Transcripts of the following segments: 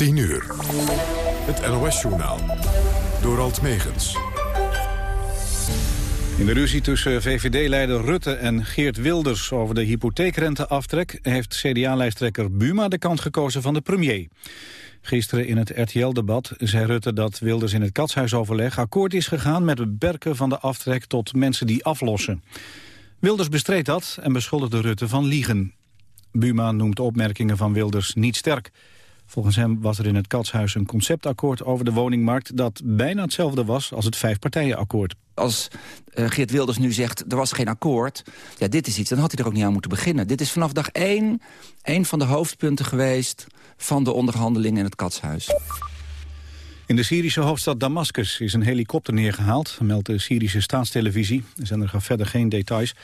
10 uur. Het NOS-journaal. Door Alt Megens. In de ruzie tussen VVD-leider Rutte en Geert Wilders over de hypotheekrenteaftrek... heeft CDA-lijsttrekker Buma de kant gekozen van de premier. Gisteren in het RTL-debat zei Rutte dat Wilders in het katshuisoverleg... akkoord is gegaan met het beperken van de aftrek tot mensen die aflossen. Wilders bestreed dat en beschuldigde Rutte van liegen. Buma noemt opmerkingen van Wilders niet sterk. Volgens hem was er in het Katshuis een conceptakkoord over de woningmarkt... dat bijna hetzelfde was als het vijfpartijenakkoord. Als uh, Geert Wilders nu zegt, er was geen akkoord... ja, dit is iets, dan had hij er ook niet aan moeten beginnen. Dit is vanaf dag één een van de hoofdpunten geweest... van de onderhandelingen in het Katshuis. In de Syrische hoofdstad Damascus is een helikopter neergehaald... meldt de Syrische staatstelevisie. Er zijn er verder geen details.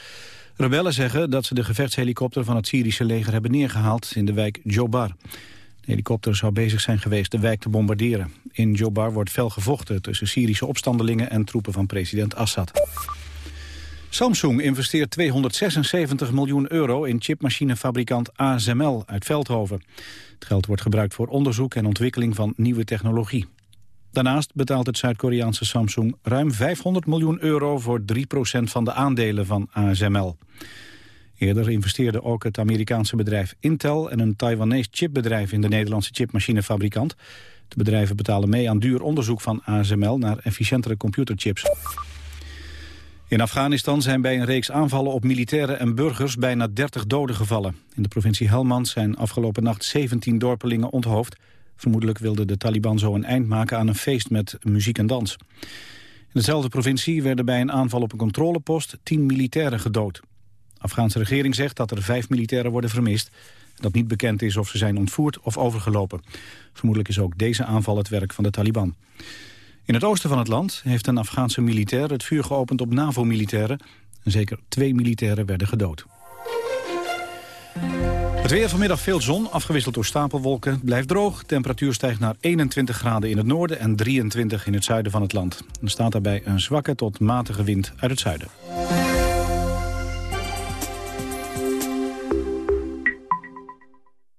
Rebellen zeggen dat ze de gevechtshelikopter van het Syrische leger hebben neergehaald... in de wijk Jobar. Helikopter zou bezig zijn geweest de wijk te bombarderen. In Jobar wordt fel gevochten tussen Syrische opstandelingen en troepen van president Assad. Samsung investeert 276 miljoen euro in chipmachinefabrikant ASML uit Veldhoven. Het geld wordt gebruikt voor onderzoek en ontwikkeling van nieuwe technologie. Daarnaast betaalt het Zuid-Koreaanse Samsung ruim 500 miljoen euro voor 3% van de aandelen van ASML. Eerder investeerden ook het Amerikaanse bedrijf Intel en een Taiwanese chipbedrijf in de Nederlandse chipmachinefabrikant. De bedrijven betalen mee aan duur onderzoek van ASML naar efficiëntere computerchips. In Afghanistan zijn bij een reeks aanvallen op militairen en burgers bijna 30 doden gevallen. In de provincie Helmand zijn afgelopen nacht 17 dorpelingen onthoofd. Vermoedelijk wilde de Taliban zo een eind maken aan een feest met muziek en dans. In dezelfde provincie werden bij een aanval op een controlepost 10 militairen gedood. De Afghaanse regering zegt dat er vijf militairen worden vermist. Dat niet bekend is of ze zijn ontvoerd of overgelopen. Vermoedelijk is ook deze aanval het werk van de Taliban. In het oosten van het land heeft een Afghaanse militair het vuur geopend op NAVO-militairen. Zeker twee militairen werden gedood. Het weer vanmiddag veel zon, afgewisseld door stapelwolken. Blijft droog, temperatuur stijgt naar 21 graden in het noorden... en 23 in het zuiden van het land. Er staat daarbij een zwakke tot matige wind uit het zuiden.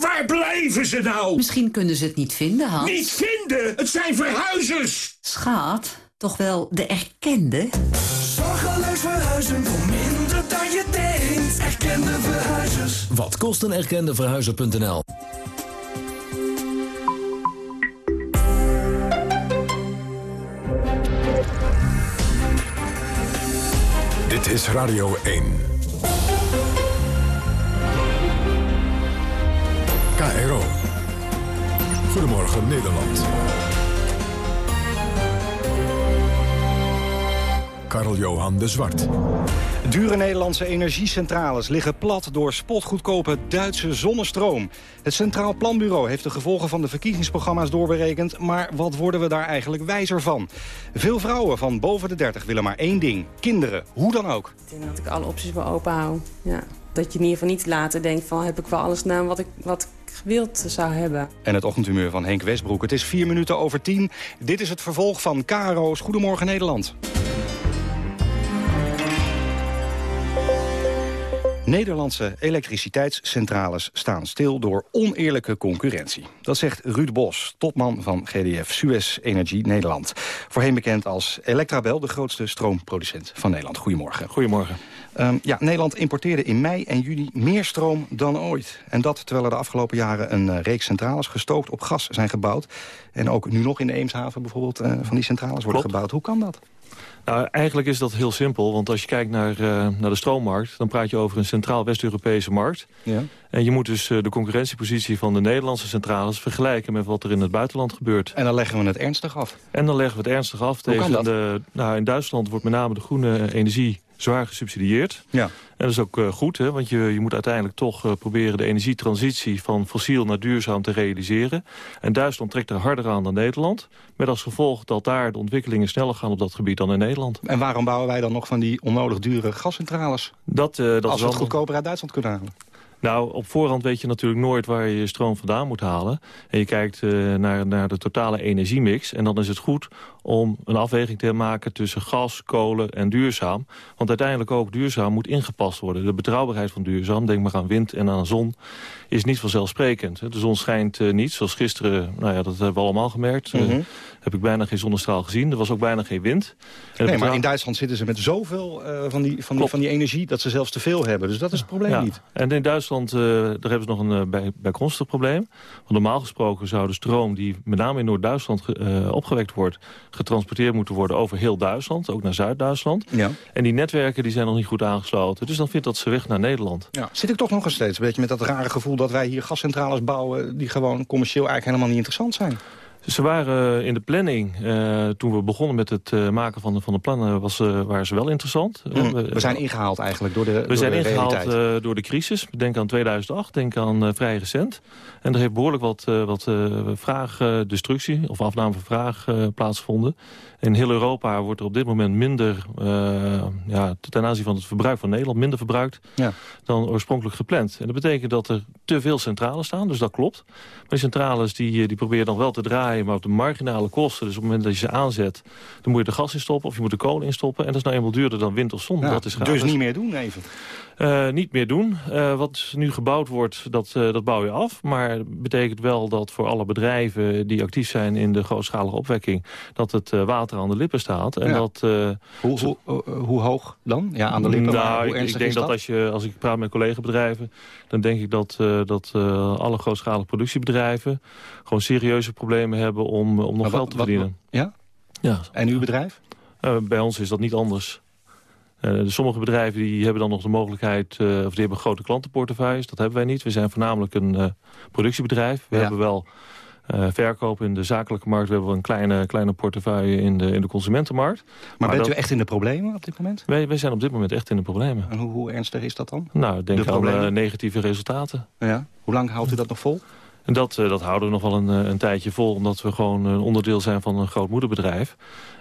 Waar blijven ze nou? Misschien kunnen ze het niet vinden, Hans. Niet vinden? Het zijn verhuizers! Schaat, toch wel de erkende? Zorgeloos verhuizen voor minder dan je denkt. Erkende verhuizers. Wat kost een erkende verhuizer.nl? Dit is Radio 1. KRO. Goedemorgen Nederland. Karl-Johan de Zwart. Dure Nederlandse energiecentrales liggen plat door spotgoedkope Duitse zonnestroom. Het Centraal Planbureau heeft de gevolgen van de verkiezingsprogramma's doorberekend. Maar wat worden we daar eigenlijk wijzer van? Veel vrouwen van boven de 30 willen maar één ding. Kinderen, hoe dan ook. Ik denk dat ik alle opties wel open hou. Ja. Dat je in ieder geval niet later denkt van heb ik wel alles gedaan wat ik, wat ik gewild zou hebben. En het ochtendhumeur van Henk Westbroek. Het is vier minuten over tien. Dit is het vervolg van KRO's Goedemorgen Nederland. Nederlandse elektriciteitscentrales staan stil door oneerlijke concurrentie. Dat zegt Ruud Bos, topman van GDF Suez Energy Nederland. Voorheen bekend als Electrabel, de grootste stroomproducent van Nederland. Goedemorgen. Goedemorgen. Um, ja, Nederland importeerde in mei en juni meer stroom dan ooit. En dat terwijl er de afgelopen jaren een uh, reeks centrales gestookt op gas zijn gebouwd. En ook nu nog in de Eemshaven bijvoorbeeld uh, van die centrales worden Klopt. gebouwd. Hoe kan dat? Nou, eigenlijk is dat heel simpel, want als je kijkt naar, uh, naar de stroommarkt... dan praat je over een centraal West-Europese markt. Ja. En je moet dus uh, de concurrentiepositie van de Nederlandse centrales... vergelijken met wat er in het buitenland gebeurt. En dan leggen we het ernstig af. En dan leggen we het ernstig af Hoe kan tegen dat? de... Nou, in Duitsland wordt met name de groene energie zwaar gesubsidieerd. Ja. En dat is ook eh, goed, hè, want je, je moet uiteindelijk toch eh, proberen... de energietransitie van fossiel naar duurzaam te realiseren. En Duitsland trekt er harder aan dan Nederland. Met als gevolg dat daar de ontwikkelingen sneller gaan op dat gebied dan in Nederland. En waarom bouwen wij dan nog van die onnodig dure gascentrales? Dat, eh, dat als we het wel- goedkoper uit Duitsland kunnen halen. Nou, op voorhand weet je natuurlijk nooit waar je je stroom vandaan moet halen. En je kijkt naar, naar de totale energiemix. En dan is het goed om een afweging te maken tussen gas, kolen en duurzaam. Want uiteindelijk ook duurzaam moet ingepast worden. De betrouwbaarheid van duurzaam, denk maar aan wind en aan zon, is niet vanzelfsprekend. De zon schijnt eh, niet, zoals gisteren, nou ja, dat hebben we allemaal gemerkt. Eh, Mhm. heb ik bijna geen zonnestraal gezien. Er was ook bijna geen wind. En Nee, maar in Duitsland zitten ze met zoveel eh, van, die, van, die, van die energie... dat ze zelfs te veel hebben. Dus dat is het probleem Ja. niet. En in Duitsland daar hebben ze nog een bij, bijkomstig probleem. Want normaal gesproken zou de stroom die met name in Noord-Duitsland ge- opgewekt wordt... getransporteerd moeten worden over heel Duitsland, ook naar Zuid-Duitsland. Ja. En die netwerken die zijn nog niet goed aangesloten. Dus dan vindt dat ze weg naar Nederland. Ja. Zit ik toch nog eens steeds een beetje met dat rare gevoel... dat wij hier gascentrales bouwen die gewoon commercieel eigenlijk helemaal niet interessant zijn. Ze waren in de planning, eh, toen we begonnen met het eh, maken van de, van de plannen... Was, eh, waren ze wel interessant. Mm. Eh, We zijn ingehaald eigenlijk door de We door zijn de ingehaald eh, door de crisis. Denk aan 2008, denk aan vrij recent. En er heeft behoorlijk wat, wat vraagdestructie of afname van vraag plaatsgevonden. In heel Europa wordt er op dit moment minder, ja, ten aanzien van het verbruik van Nederland, minder verbruikt Ja. dan oorspronkelijk gepland. En dat betekent dat er te veel centrales staan, dus dat klopt. Maar die centrales die, die proberen dan wel te draaien, maar op de marginale kosten. Dus op het moment dat je ze aanzet, dan moet je er gas in stoppen of je moet de kolen in stoppen. En dat is nou eenmaal duurder dan wind of zon. Ja, dat is dus gratis. niet meer doen even. Eh, niet meer doen. Eh, wat nu gebouwd wordt, dat, eh, dat bouw je af. Maar betekent wel dat voor alle bedrijven die actief zijn in de grootschalige opwekking... dat het water aan de lippen staat. En Ja. dat, Hoe, hoe, hoe, hoe hoog dan? Ja, aan de lippen. nou, hoe ik, ik denk dat, dat? als, je, als ik praat met collega-bedrijven... dan denk ik dat, dat alle grootschalige productiebedrijven... gewoon serieuze problemen hebben om, om nog geld te wat- verdienen. Ja? Ja, En uw bedrijf? bij ons is dat niet anders. Eh, sommige bedrijven die hebben dan nog de mogelijkheid... eh, of die hebben grote klantenportefeuilles. Dat hebben wij niet. We zijn voornamelijk een eh, productiebedrijf. We Ja. hebben wel eh, verkoop in de zakelijke markt. We hebben een kleine, kleine portefeuille in de, in de consumentenmarkt. Maar, bent dat- u echt in de problemen op dit moment? Wij, wij zijn op dit moment echt in de problemen. En hoe, hoe ernstig is dat dan? Nou, denk De aan negatieve resultaten. Ja. Hoe lang houdt u dat nog vol? En dat, eh, dat houden we nog wel een, eh, een tijdje vol... omdat we gewoon een onderdeel zijn van een groot moederbedrijf.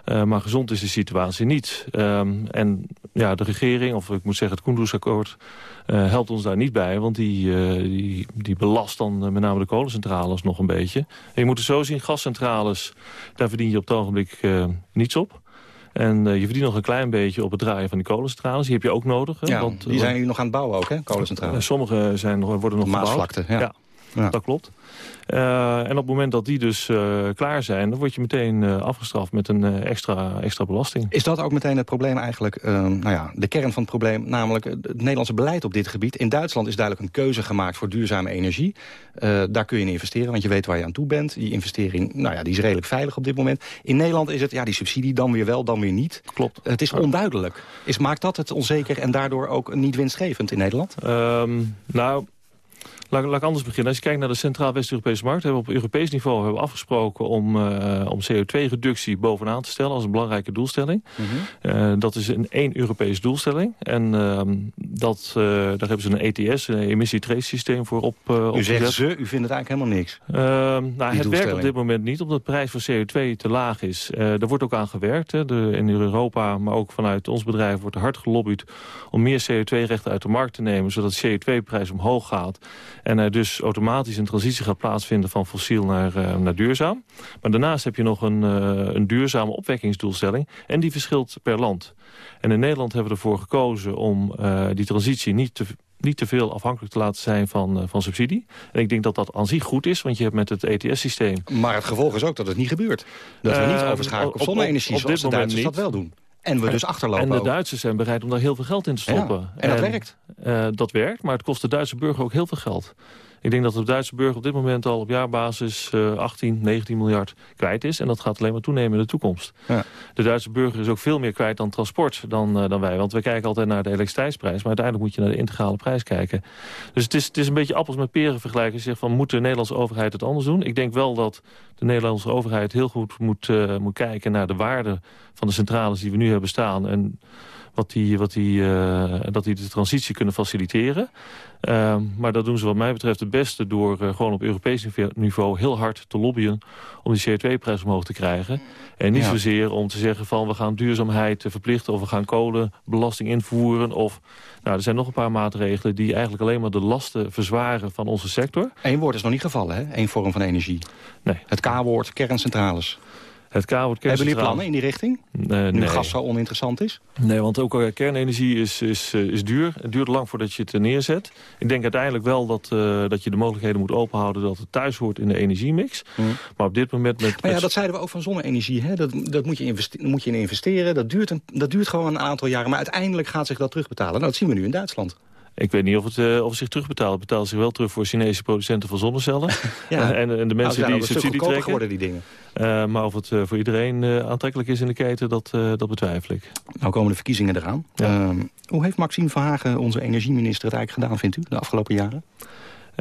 Eh, maar gezond is de situatie niet. Ehm, en ja, de regering, of ik moet zeggen het Koendersakkoord... eh helpt ons daar niet bij, want die, eh, die, die belast dan eh, met name de kolencentrales nog een beetje. En je moet het zo zien, gascentrales, daar verdien je op het ogenblik eh, niets op. En eh, je verdient nog een klein beetje op het draaien van die kolencentrales. Die heb je ook nodig. Hè, Ja, want, die zijn nu nog aan het bouwen ook, hè? Kolencentrales. eh, sommige zijn nog, worden nog gebouwd. Maasvlakte, ja. Ja. Dat klopt. Eh, en op het moment dat die dus eh, klaar zijn... dan word je meteen eh, afgestraft met een extra, extra belasting. Is dat ook meteen het probleem eigenlijk, nou ja, de kern van het probleem... namelijk het Nederlandse beleid op dit gebied. In Duitsland is duidelijk een keuze gemaakt voor duurzame energie. Daar kun je in investeren, want je weet waar je aan toe bent. Die investering, nou ja, die is redelijk veilig op dit moment. In Nederland is het, ja, die subsidie dan weer wel, dan weer niet. Klopt. Het is onduidelijk. Is, maakt dat het onzeker en daardoor ook niet winstgevend in Nederland? Ehm, nou, laat, laat ik anders beginnen. Als je kijkt naar de Centraal West-Europese Markt... hebben we op Europees niveau hebben afgesproken om, eh, om CO2-reductie bovenaan te stellen... als een belangrijke doelstelling. Eh, dat is een één Europese doelstelling. En ehm, dat, eh, daar hebben ze een ETS, een emissietrace-systeem voor op, U zegt ze, u vindt het eigenlijk helemaal niks. Ehm, nou, het werkt op dit moment niet, omdat de prijs van CO2 te laag is. Er wordt ook aan gewerkt. Hè. De, in Europa, maar ook vanuit ons bedrijf wordt er hard gelobbyd... om meer CO2-rechten uit de markt te nemen... zodat de CO2-prijs omhoog gaat. En er dus automatisch een transitie gaat plaatsvinden... van fossiel naar, eh, naar duurzaam. Maar daarnaast heb je nog een, eh, een duurzame opwekkingsdoelstelling. En die verschilt per land. En in Nederland hebben we ervoor gekozen om eh, die transitie niet te niet te veel afhankelijk te laten zijn van, van subsidie. En ik denk dat dat aan zich goed is, want je hebt met het ETS-systeem... Maar het gevolg is ook dat het niet gebeurt. Dat we niet overschakelen op zonne-energie, zoals dit de Duitsers dat wel doen. En we dus achterlopen En de ook. Duitsers zijn bereid om daar heel veel geld in te stoppen. Ja, en dat werkt. eh, dat werkt, maar het kost de Duitse burger ook heel veel geld. Ik denk dat de Duitse burger op dit moment al op jaarbasis 18, 19 miljard kwijt is. En dat gaat alleen maar toenemen in de toekomst. Ja. De Duitse burger is ook veel meer kwijt dan transport dan, dan wij. Want we kijken altijd naar de elektriciteitsprijs. Maar uiteindelijk moet je naar de integrale prijs kijken. Dus het is, het is een beetje appels met peren vergelijken. Je zegt van, moet de Nederlandse overheid het anders doen? Ik denk wel dat de Nederlandse overheid heel goed moet, moet kijken naar de waarde van de centrales die we nu hebben staan. En wat die, wat die, uh, dat die de transitie kunnen faciliteren. Uh, maar dat doen ze wat mij betreft het beste door uh, gewoon op Europees niveau heel hard te lobbyen om die CO2-prijs omhoog te krijgen. En niet ja. zozeer om te zeggen van we gaan duurzaamheid verplichten of we gaan kolenbelasting invoeren. Of, nou, er zijn nog een paar maatregelen die eigenlijk alleen maar de lasten verzwaren van onze sector. Eén woord is nog niet gevallen, hè? Eén vorm van energie. Nee. Het K-woord, kerncentrales. Het Hebben jullie plannen in die richting? Uh, nu nee. gas zo oninteressant is? Nee, want ook uh, kernenergie is, is, uh, is duur. Het duurt lang voordat je het neerzet. Ik denk uiteindelijk wel dat, dat je de mogelijkheden moet openhouden... dat het thuis hoort in de energiemix. Mm. Maar op dit moment... Met, maar ja, dat zeiden we ook van zonne-energie. Dat, dat moet, je moet je in investeren. Dat duurt, een, dat duurt gewoon een aantal jaren. Maar uiteindelijk gaat zich dat terugbetalen. Nou, dat zien we nu in Duitsland. Ik weet niet of het, uh, of het zich terugbetaalt. Het betaalt zich wel terug voor Chinese producenten van zonnecellen. ja. en, en de mensen nou, die subsidie trekken. geworden, die dingen. Uh, maar of het voor iedereen aantrekkelijk is in de keten, dat, dat betwijfel ik. Nou komen de verkiezingen eraan. Ja. hoe heeft Maxime Verhagen, onze energieminister, het eigenlijk gedaan, vindt u, de afgelopen jaren?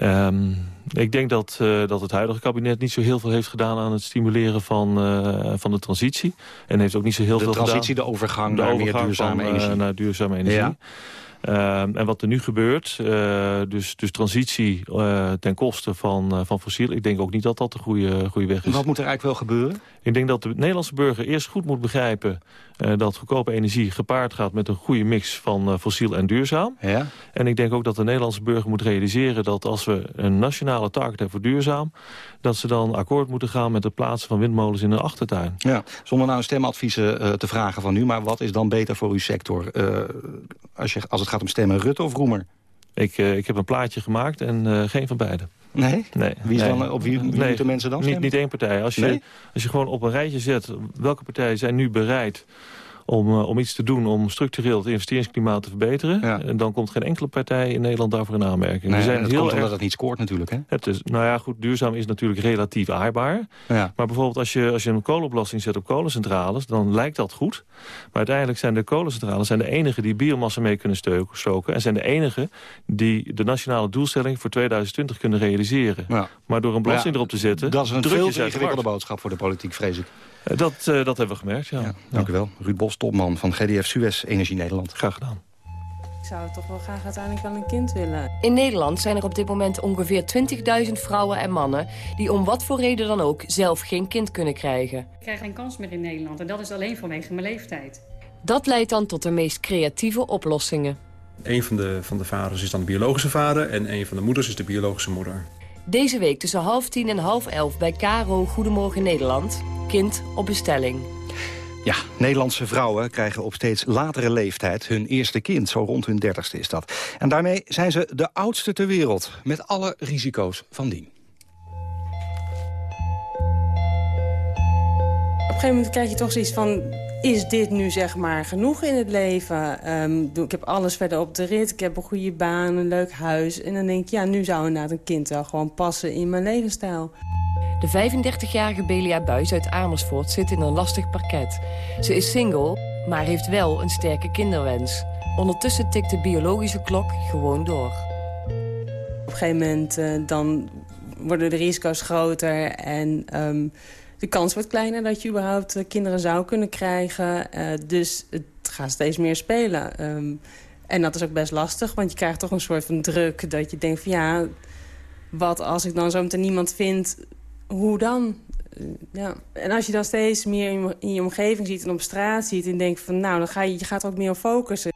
Um, ik denk dat, uh, dat het huidige kabinet niet zo heel veel heeft gedaan aan het stimuleren van, uh, van de transitie. En heeft ook niet zo heel de veel gedaan... De transitie, de overgang naar meer duurzame van, energie. Uh, naar duurzame energie. Ja. Uh, en wat er nu gebeurt, uh, dus, dus transitie uh, ten koste van, van fossiel... ik denk ook niet dat dat de goede, goede weg is. Wat moet er eigenlijk wel gebeuren? Ik denk dat de Nederlandse burger eerst goed moet begrijpen... dat goedkope energie gepaard gaat met een goede mix van fossiel en duurzaam. Ja. En ik denk ook dat de Nederlandse burger moet realiseren... dat als we een nationale target hebben voor duurzaam... dat ze dan akkoord moeten gaan met het plaatsen van windmolens in hun achtertuin. Ja, zonder nou een stemadviezen te vragen van u... maar wat is dan beter voor uw sector? als, je, als het gaat om stemmen, Rutte of Roemer? Ik, uh, ik heb een plaatje gemaakt en uh, geen van beide. Nee? nee wie is nee. dan, op wie, wie nee, moeten mensen dan niet, stemmen? niet één partij. Als je, als je gewoon op een rijtje zet... welke partijen zijn nu bereid om, uh, om iets te doen om structureel het investeringsklimaat te verbeteren. Ja. En dan komt geen enkele partij in Nederland daarvoor in aanmerking. Nee, We zijn dat heel komt erg... omdat het niet scoort natuurlijk. Hè? Het is, nou ja, goed, duurzaam is natuurlijk relatief aardbaar. Ja. Maar bijvoorbeeld als je, als je een kolenbelasting zet op kolencentrales... dan lijkt dat goed. Maar uiteindelijk zijn de kolencentrales zijn de enige die biomassa mee kunnen stoken... en zijn de enige die de nationale doelstelling voor 2020 kunnen realiseren. Ja. Maar door een belasting erop te zetten... Dat is een veel te ingewikkelde boodschap voor de politiek, vrees ik. Uh, Dat, uh, dat hebben we gemerkt, ja. Ja, dank u wel. Ruud Bos, topman van GDF Suez Energie Nederland. Graag gedaan. Ik zou toch wel graag uiteindelijk wel een kind willen. In Nederland zijn er op dit moment ongeveer 20.000 vrouwen en mannen... die om wat voor reden dan ook zelf geen kind kunnen krijgen. Ik krijg geen kans meer in Nederland en dat is alleen vanwege mijn leeftijd. Dat leidt dan tot de meest creatieve oplossingen. Een van de, van de vaders is dan de biologische vader... en een van de moeders is de biologische moeder. Deze week tussen half tien en half elf bij Caro Goedemorgen Nederland. Kind op bestelling. Ja, Nederlandse vrouwen krijgen op steeds latere leeftijd hun eerste kind. Zo rond hun dertigste is dat. En daarmee zijn ze de oudste ter wereld. Met alle risico's van dien. Op een gegeven moment krijg je toch zoiets van... is dit nu zeg maar genoeg in het leven? Um, ik heb alles verder op de rit. Ik heb een goede baan, een leuk huis. En dan denk ik, ja, nu zou inderdaad een kind wel gewoon passen in mijn levensstijl. De 35-jarige Belia Buis uit Amersfoort zit in een lastig parket. Ze is single, maar heeft wel een sterke kinderwens. Ondertussen tikt de biologische klok gewoon door. Op een gegeven moment uh, dan worden de risico's groter en... Um, de kans wordt kleiner dat je überhaupt uh, kinderen zou kunnen krijgen. Uh, dus het gaat steeds meer spelen. Um, en dat is ook best lastig, want je krijgt toch een soort van druk... dat je denkt van ja, wat als ik dan zo meteen niemand vind... hoe dan? Uh, ja. En als je dan steeds meer in, je omgeving ziet en op straat ziet... en denkt van nou, dan ga je, je gaat er ook meer op focussen.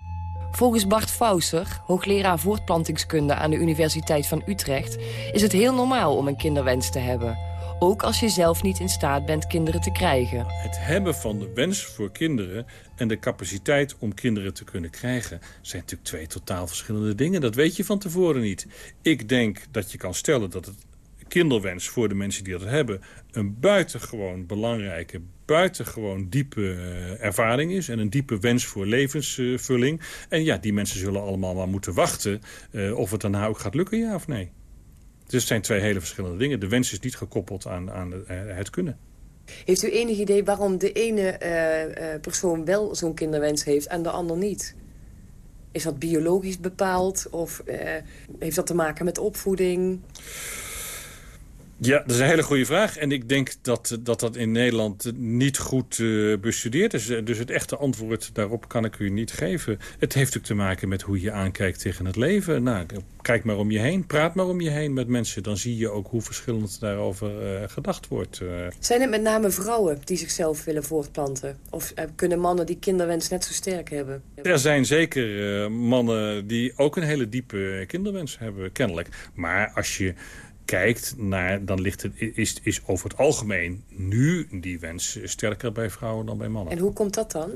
Volgens Bart Fausser, hoogleraar voortplantingskunde aan de Universiteit van Utrecht... is het heel normaal om een kinderwens te hebben... Ook als je zelf niet in staat bent kinderen te krijgen. Het hebben van de wens voor kinderen en de capaciteit om kinderen te kunnen krijgen... zijn natuurlijk twee totaal verschillende dingen. Dat weet je van tevoren niet. Ik denk dat je kan stellen dat het kinderwens voor de mensen die dat hebben... een buitengewoon belangrijke, buitengewoon diepe uh, ervaring is... en een diepe wens voor levensvulling. En ja, die mensen zullen allemaal maar moeten wachten... Uh, of het daarna ook gaat lukken, ja of nee. Dus het zijn twee hele verschillende dingen. De wens is niet gekoppeld aan, aan het kunnen. Heeft u enig idee waarom de ene uh, persoon wel zo'n kinderwens heeft en de ander niet? Is dat biologisch bepaald of heeft dat te maken met opvoeding? Ja, dat is een hele goede vraag. En ik denk dat dat, dat in Nederland niet goed uh, bestudeerd is. Dus het echte antwoord daarop kan ik u niet geven. Het heeft ook te maken met hoe je aankijkt tegen het leven. Nou, kijk maar om je heen, praat maar om je heen met mensen. Dan zie je ook hoe verschillend daarover uh, gedacht wordt. Uh. Zijn het met name vrouwen die zichzelf willen voortplanten? Of kunnen mannen die kinderwens net zo sterk hebben? Er zijn zeker mannen die ook een hele diepe kinderwens hebben, kennelijk. Maar als je kijkt naar, dan ligt het, is, is over het algemeen nu die wens sterker bij vrouwen dan bij mannen. En hoe komt dat dan?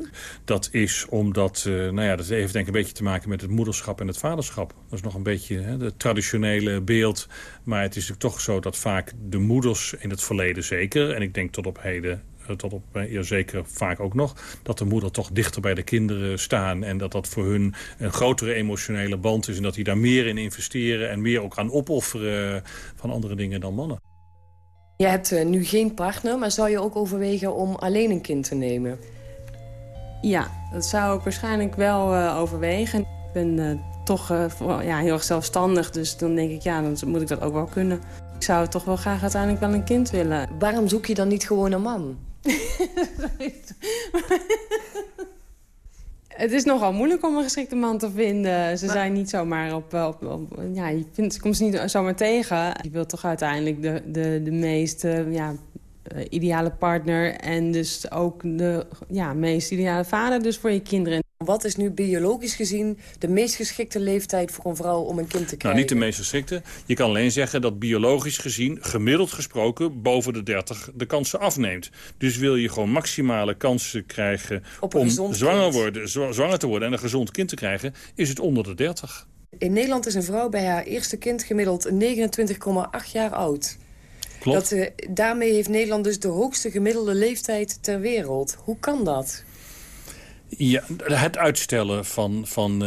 Dat is omdat, uh, nou ja, dat heeft denk ik een beetje te maken met het moederschap en het vaderschap. Dat is nog een beetje het traditionele beeld. Maar het is natuurlijk toch zo dat vaak de moeders in het verleden zeker, en ik denk tot op heden eh, tot op ja, eh, zeker vaak ook nog... dat de moeder toch dichter bij de kinderen staan... en dat dat voor hun een grotere emotionele band is... en dat die daar meer in investeren en meer ook aan opofferen... van andere dingen dan mannen. Je hebt uh, nu geen partner, maar zou je ook overwegen om alleen een kind te nemen? Ja, dat zou ik waarschijnlijk wel uh, overwegen. Ik ben uh, toch ja, heel erg zelfstandig, dus dan denk ik, ja, dan moet ik dat ook wel kunnen. Ik zou toch wel graag uiteindelijk wel een kind willen. Waarom zoek je dan niet gewoon een man? Het is nogal moeilijk om een geschikte man te vinden. Ze zijn niet zomaar op... op, ja, je vindt, komt ze niet zomaar tegen. Je wilt toch uiteindelijk de, de, de meest ja, eh, ideale partner... en dus ook de ja, meest ideale vader dus voor je kinderen. Wat is nu biologisch gezien de meest geschikte leeftijd voor een vrouw om een kind te krijgen? Nou, niet de meest geschikte. Je kan alleen zeggen dat biologisch gezien, gemiddeld gesproken, boven de 30 de kansen afneemt. Dus wil je gewoon maximale kansen krijgen om zwanger, worden, zwanger te worden en een gezond kind te krijgen, is het onder de 30. In Nederland is een vrouw bij haar eerste kind gemiddeld 29,8 jaar oud. Klopt. Dat, uh, daarmee heeft Nederland dus de hoogste gemiddelde leeftijd ter wereld. Hoe kan dat? Ja, het uitstellen van, van uh,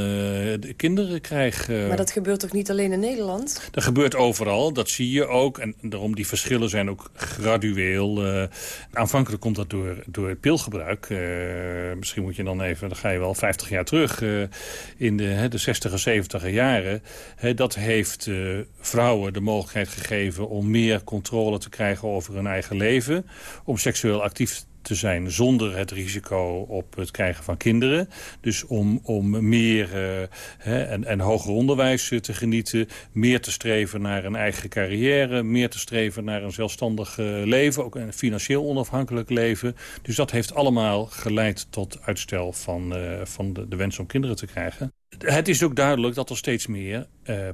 de kinderen krijgen. Uh, maar dat gebeurt toch niet alleen in Nederland? Dat gebeurt overal, dat zie je ook. En daarom die verschillen zijn ook gradueel. Uh, aanvankelijk komt dat door, door het pilgebruik. misschien moet je dan even, dan ga je wel 50 jaar terug. in de, de 60er, 70er jaren. dat heeft vrouwen de mogelijkheid gegeven om meer controle te krijgen over hun eigen leven. Om seksueel actief te zijn zonder het risico op het krijgen van kinderen. Dus om, om meer uh, hè, en, en hoger onderwijs te genieten. Meer te streven naar een eigen carrière. Meer te streven naar een zelfstandig uh, leven. Ook een financieel onafhankelijk leven. Dus dat heeft allemaal geleid tot uitstel van, van de, de wens om kinderen te krijgen. Het is ook duidelijk dat er steeds meer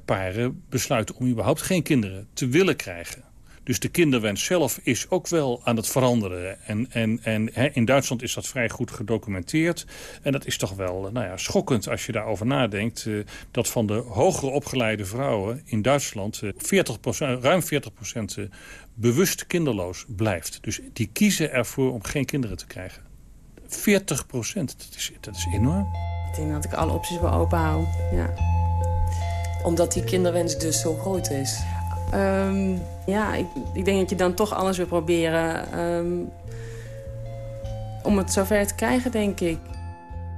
paren besluiten om überhaupt geen kinderen te willen krijgen. Dus de kinderwens zelf is ook wel aan het veranderen. En, en, en in Duitsland is dat vrij goed gedocumenteerd. En dat is toch wel nou ja, schokkend als je daarover nadenkt... Uh, dat van de hogere opgeleide vrouwen in Duitsland... Uh, 40 ruim 40 procent bewust kinderloos blijft. Dus die kiezen ervoor om geen kinderen te krijgen. 40 procent, dat is, dat is enorm. Ik denk dat ik alle opties wel open hou, ja. Omdat die kinderwens dus zo groot is? Um, ja, ik, ik, denk dat je dan toch alles wil proberen um, om het zover te krijgen, denk ik.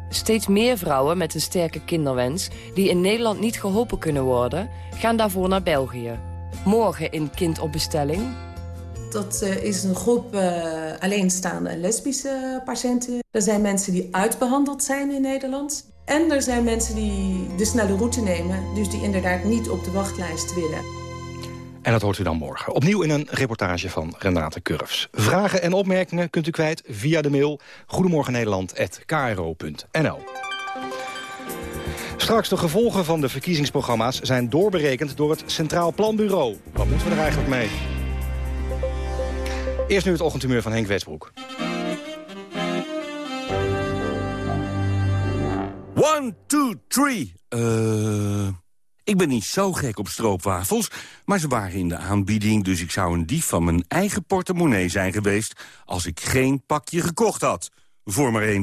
Steeds meer vrouwen met een sterke kinderwens... die in Nederland niet geholpen kunnen worden... gaan daarvoor naar België. Morgen in Kind op Bestelling. Dat uh, is een groep uh, alleenstaande lesbische patiënten. Er zijn mensen die uitbehandeld zijn in Nederland. En er zijn mensen die de snelle route nemen... dus die inderdaad niet op de wachtlijst willen. En dat hoort u dan morgen. Opnieuw in een reportage van Renate Kurfs. Vragen en opmerkingen kunt u kwijt via de mail... goedemorgennederland.kro.nl Straks de gevolgen van de verkiezingsprogramma's zijn doorberekend door het Centraal Planbureau. Wat moeten we er eigenlijk mee? Eerst nu het ochtendhumeur van Henk Westbroek. One, two, three. Uh... Ik ben niet zo gek op stroopwafels, maar ze waren in de aanbieding... dus ik zou een dief van mijn eigen portemonnee zijn geweest... als ik geen pakje gekocht had, voor maar 1,95.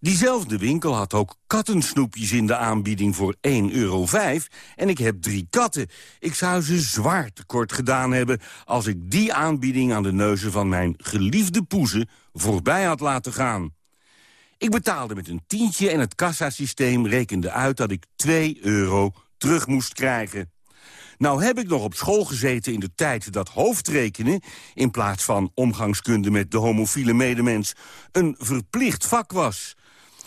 Diezelfde winkel had ook kattensnoepjes in de aanbieding voor 1,05 euro. En ik heb drie katten. Ik zou ze zwaar tekort gedaan hebben... als ik die aanbieding aan de neuzen van mijn geliefde poezen voorbij had laten gaan. Ik betaalde met een tientje en het kassasysteem rekende uit dat ik 2 euro terug moest krijgen. Nou heb ik nog op school gezeten in de tijd dat hoofdrekenen... in plaats van omgangskunde met de homofiele medemens... een verplicht vak was.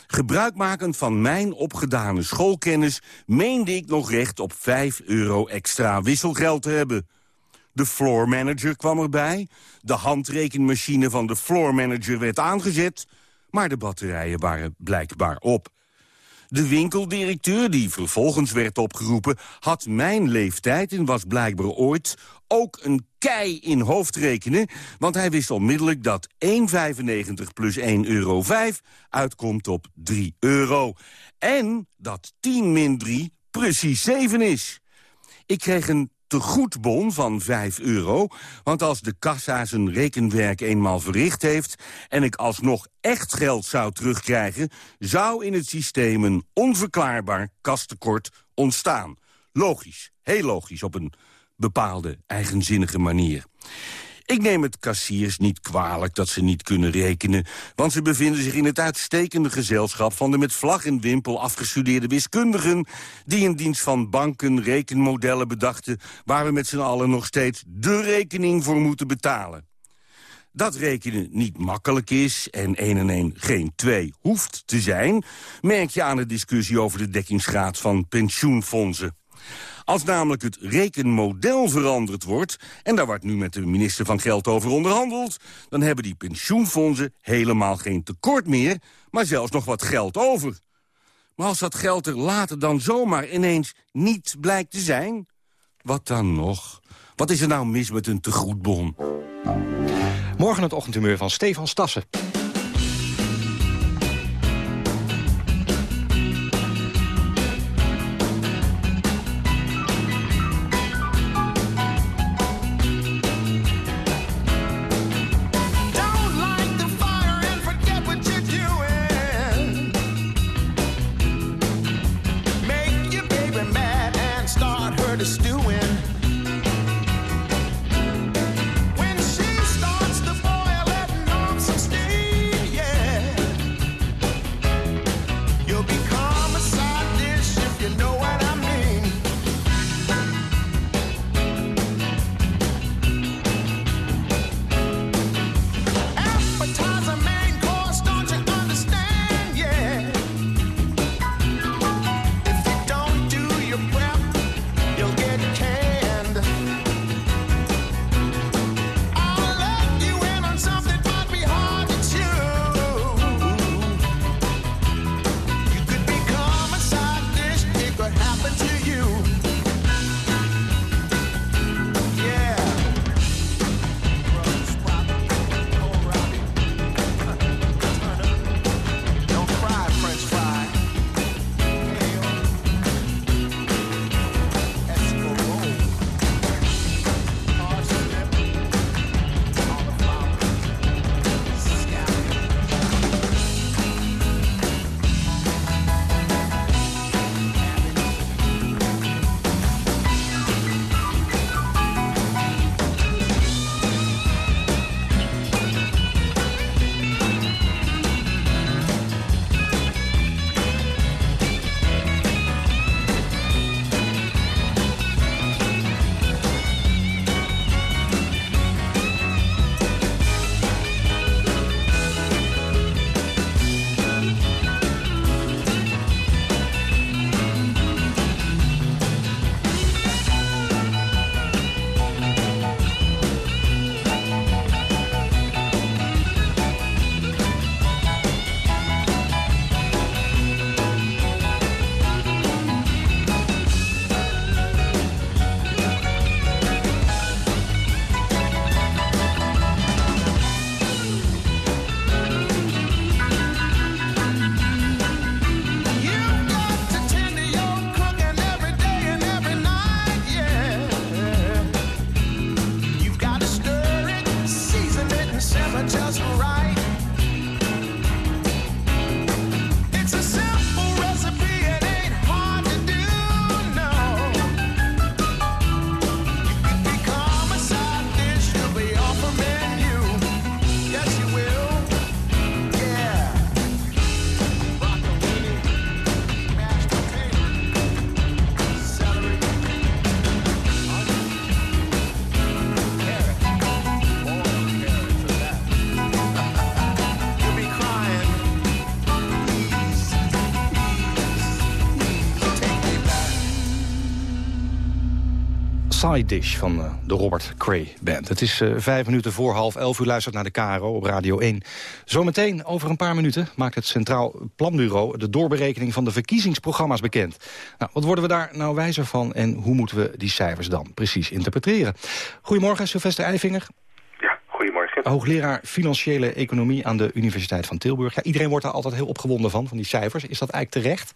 Gebruikmakend van mijn opgedane schoolkennis... meende ik nog recht op 5 euro extra wisselgeld te hebben. De floor manager kwam erbij. De handrekenmachine van de floor manager werd aangezet... maar de batterijen waren blijkbaar op. De winkeldirecteur, die vervolgens werd opgeroepen... had mijn leeftijd en was blijkbaar ooit ook een kei in hoofdrekenen... want hij wist onmiddellijk dat 1,95 plus 1,5 euro uitkomt op 3 euro. En dat 10 min 3 precies 7 is. Ik kreeg een tegoedbon van 5 euro. Want als de kassa zijn rekenwerk eenmaal verricht heeft... en ik alsnog echt geld zou terugkrijgen... zou in het systeem een onverklaarbaar kastekort ontstaan. Logisch, heel logisch, op een bepaalde eigenzinnige manier. Ik neem het kassiers niet kwalijk dat ze niet kunnen rekenen... want ze bevinden zich in het uitstekende gezelschap... van de met vlag en wimpel afgestudeerde wiskundigen... die in dienst van banken rekenmodellen bedachten... waar we met z'n allen nog steeds de rekening voor moeten betalen. Dat rekenen niet makkelijk is en 1 en 1 geen 2 hoeft te zijn... merk je aan de discussie over de dekkingsgraad van pensioenfondsen. Als namelijk het rekenmodel veranderd wordt... en daar wordt nu met de minister van Geld over onderhandeld... dan hebben die pensioenfondsen helemaal geen tekort meer... maar zelfs nog wat geld over. Maar als dat geld er later dan zomaar ineens niet blijkt te zijn... wat dan nog? Wat is er nou mis met een tegoedbon? Morgen het ochtendhumeur van Stefan Stassen. Side Dish van eh, de Robert Cray Band. Het is eh, vijf minuten voor half elf. U luistert naar de KRO op Radio 1. Zometeen, over een paar minuten, maakt het Centraal Planbureau... de doorberekening van de verkiezingsprogramma's bekend. Nou, wat worden we daar nou wijzer van en hoe moeten we die cijfers dan precies interpreteren? Goedemorgen, Sylvester Eifinger. Goedemorgen. Hoogleraar Financiële Economie aan de Universiteit van Tilburg. Ja, iedereen wordt daar altijd heel opgewonden van, van die cijfers. Is dat eigenlijk terecht?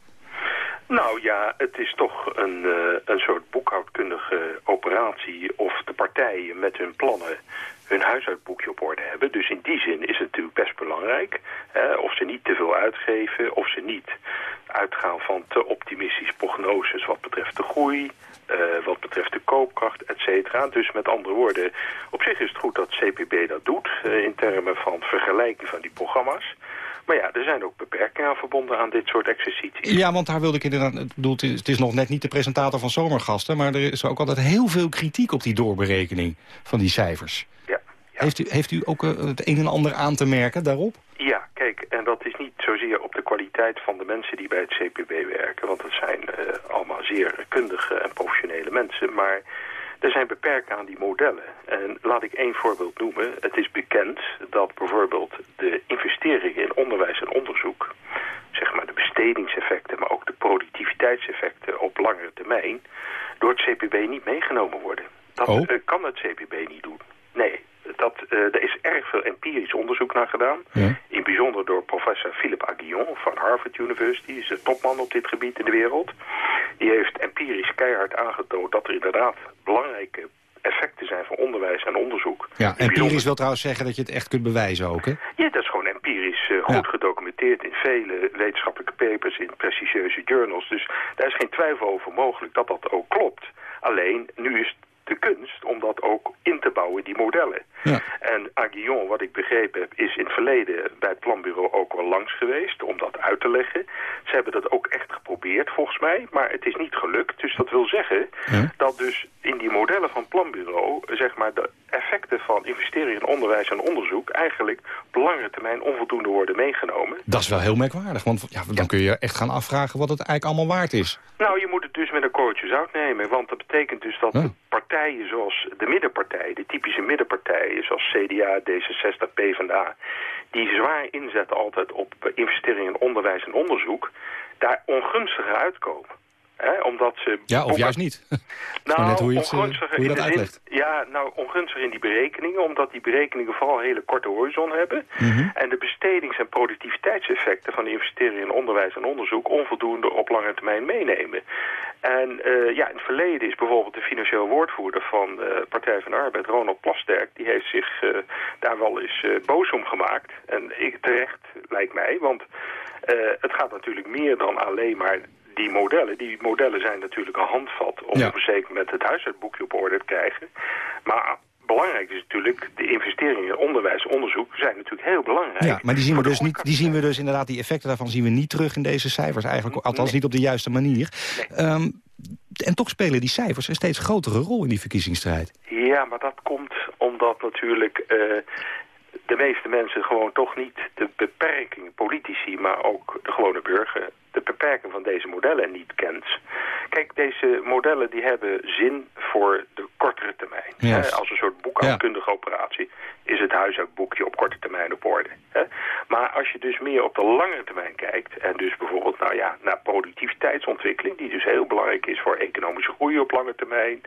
Nou ja, het is toch een, uh, een soort boekhoudkundige operatie of de partijen met hun plannen hun huishoudboekje op orde hebben. Dus in die zin is het natuurlijk best belangrijk. of ze niet te veel uitgeven, of ze niet uitgaan van te optimistische prognoses wat betreft de groei, uh, wat betreft de koopkracht, et cetera. Dus met andere woorden, op zich is het goed dat CPB dat doet uh, in termen van vergelijking van die programma's. Maar ja, er zijn ook beperkingen aan verbonden aan dit soort exercities. Ja, want daar wilde ik inderdaad... Ik bedoel, het is nog net niet de presentator van Zomergasten... maar er is ook altijd heel veel kritiek op die doorberekening van die cijfers. Ja. ja. Heeft, u, heeft u ook uh, het een en ander aan te merken daarop? Ja, kijk, en dat is niet zozeer op de kwaliteit van de mensen die bij het CPB werken... want het zijn uh, allemaal zeer kundige en professionele mensen... maar er zijn beperkingen aan die modellen. En laat ik één voorbeeld noemen. Het is bekend dat bijvoorbeeld de investeringen in onderwijs en onderzoek... zeg maar de bestedingseffecten, maar ook de productiviteitseffecten op langere termijn... door het CPB niet meegenomen worden. Dat oh. uh, kan het CPB niet doen. Nee, dat, uh, er is erg veel empirisch onderzoek naar gedaan. Ja. In bijzonder door professor Philip Aguillon van Harvard University. is de topman op dit gebied in de wereld. Die heeft empirisch keihard aangetoond dat er inderdaad belangrijke effecten zijn van onderwijs en onderzoek. Ja, empirisch wil trouwens zeggen dat je het echt kunt bewijzen ook, hè? Ja, dat is gewoon empirisch uh, goed ja. gedocumenteerd in vele wetenschappelijke papers, in prestigieuze journals. Dus daar is geen twijfel over mogelijk dat dat ook klopt. Alleen, nu is de kunst om dat ook in te bouwen, die modellen. Ja. En Aguillon, wat ik begrepen heb, is in het verleden bij het planbureau ook wel langs geweest om dat uit te leggen. Ze hebben dat ook echt geprobeerd volgens mij, maar het is niet gelukt. Dus dat wil zeggen ja. dat dus in die modellen van het planbureau, zeg maar, de effecten van investeringen in onderwijs en onderzoek eigenlijk op langere termijn onvoldoende worden meegenomen. Dat is wel heel merkwaardig, want ja, dan kun je echt gaan afvragen wat het eigenlijk allemaal waard is. Nou, je moet het dus met een korreltje zout nemen, want dat betekent dus dat partijen zoals de middenpartijen, de typische middenpartijen zoals CDA, D66, PvdA, die zwaar inzetten altijd op investeringen in onderwijs en onderzoek, daar ongunstiger uitkomen. He, omdat ze... Ja, of juist niet. nou, net hoe je, het, ongunstig hoe je dat uitlegt. Zin, ja, nou, ongunstig in die berekeningen, omdat die berekeningen vooral een hele korte horizon hebben. Mm -hmm. En de bestedings- en productiviteitseffecten van investeringen in onderwijs en onderzoek onvoldoende op lange termijn meenemen. En uh, ja, in het verleden is bijvoorbeeld de financieel woordvoerder van de Partij van de Arbeid, Ronald Plasterk, die heeft zich uh, daar wel eens uh, boos om gemaakt. En ik, terecht, lijkt mij, want het gaat natuurlijk meer dan alleen maar die modellen. Die modellen zijn natuurlijk een handvat om Ja. op een zeker moment het huishoudboekje op orde te krijgen. Maar belangrijk is natuurlijk, de investeringen in onderwijs en onderzoek zijn natuurlijk heel belangrijk. Ja, maar die zien, we dus niet, die zien we dus inderdaad, die effecten daarvan zien we niet terug in deze cijfers. Eigenlijk, althans Nee. niet op de juiste manier. Ehm, en toch spelen die cijfers een steeds grotere rol in die verkiezingsstrijd. Ja, maar dat komt omdat natuurlijk eh, de meeste mensen gewoon toch niet de beperking, politici, maar ook de gewone burger, de beperking van deze modellen niet kent. Kijk, deze modellen die hebben zin voor de kortere termijn. Hè, als een soort boekhoudkundige operatie is het huishoudboekje op korte termijn op orde. Hè? Maar als je dus meer op de langere termijn kijkt... en dus bijvoorbeeld nou ja, naar productiviteitsontwikkeling... die dus heel belangrijk is voor economische groei op lange termijn,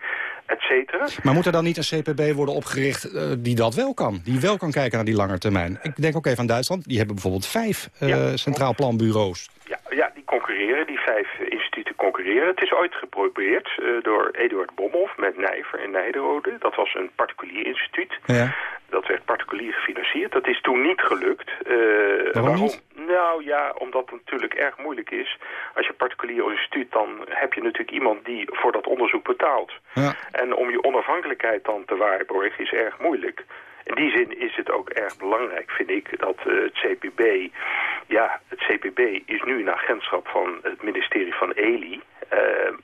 et cetera... Maar moet er dan niet een CPB worden opgericht eh, die dat wel kan? Die wel kan kijken naar die lange termijn? Ik denk ook even aan Duitsland. Die hebben bijvoorbeeld vijf eh, Ja. centraal planbureaus. Ja, ja, concurreren, die vijf instituten concurreren. Het is ooit geprobeerd eh, door Eduard Bomhoff met Nijver in Nijderode. Dat was een particulier instituut. Ja. Dat werd particulier gefinancierd. Dat is toen niet gelukt. Eh, Waarom niet? Nou ja, omdat het natuurlijk erg moeilijk is. Als je een particulier instituut, dan heb je natuurlijk iemand die voor dat onderzoek betaalt. Ja. En om je onafhankelijkheid dan te waarborgen is erg moeilijk. In die zin is het ook erg belangrijk, vind ik, dat eh, het CPB... Ja, het CPB is nu een agentschap van het ministerie van ELI. eh,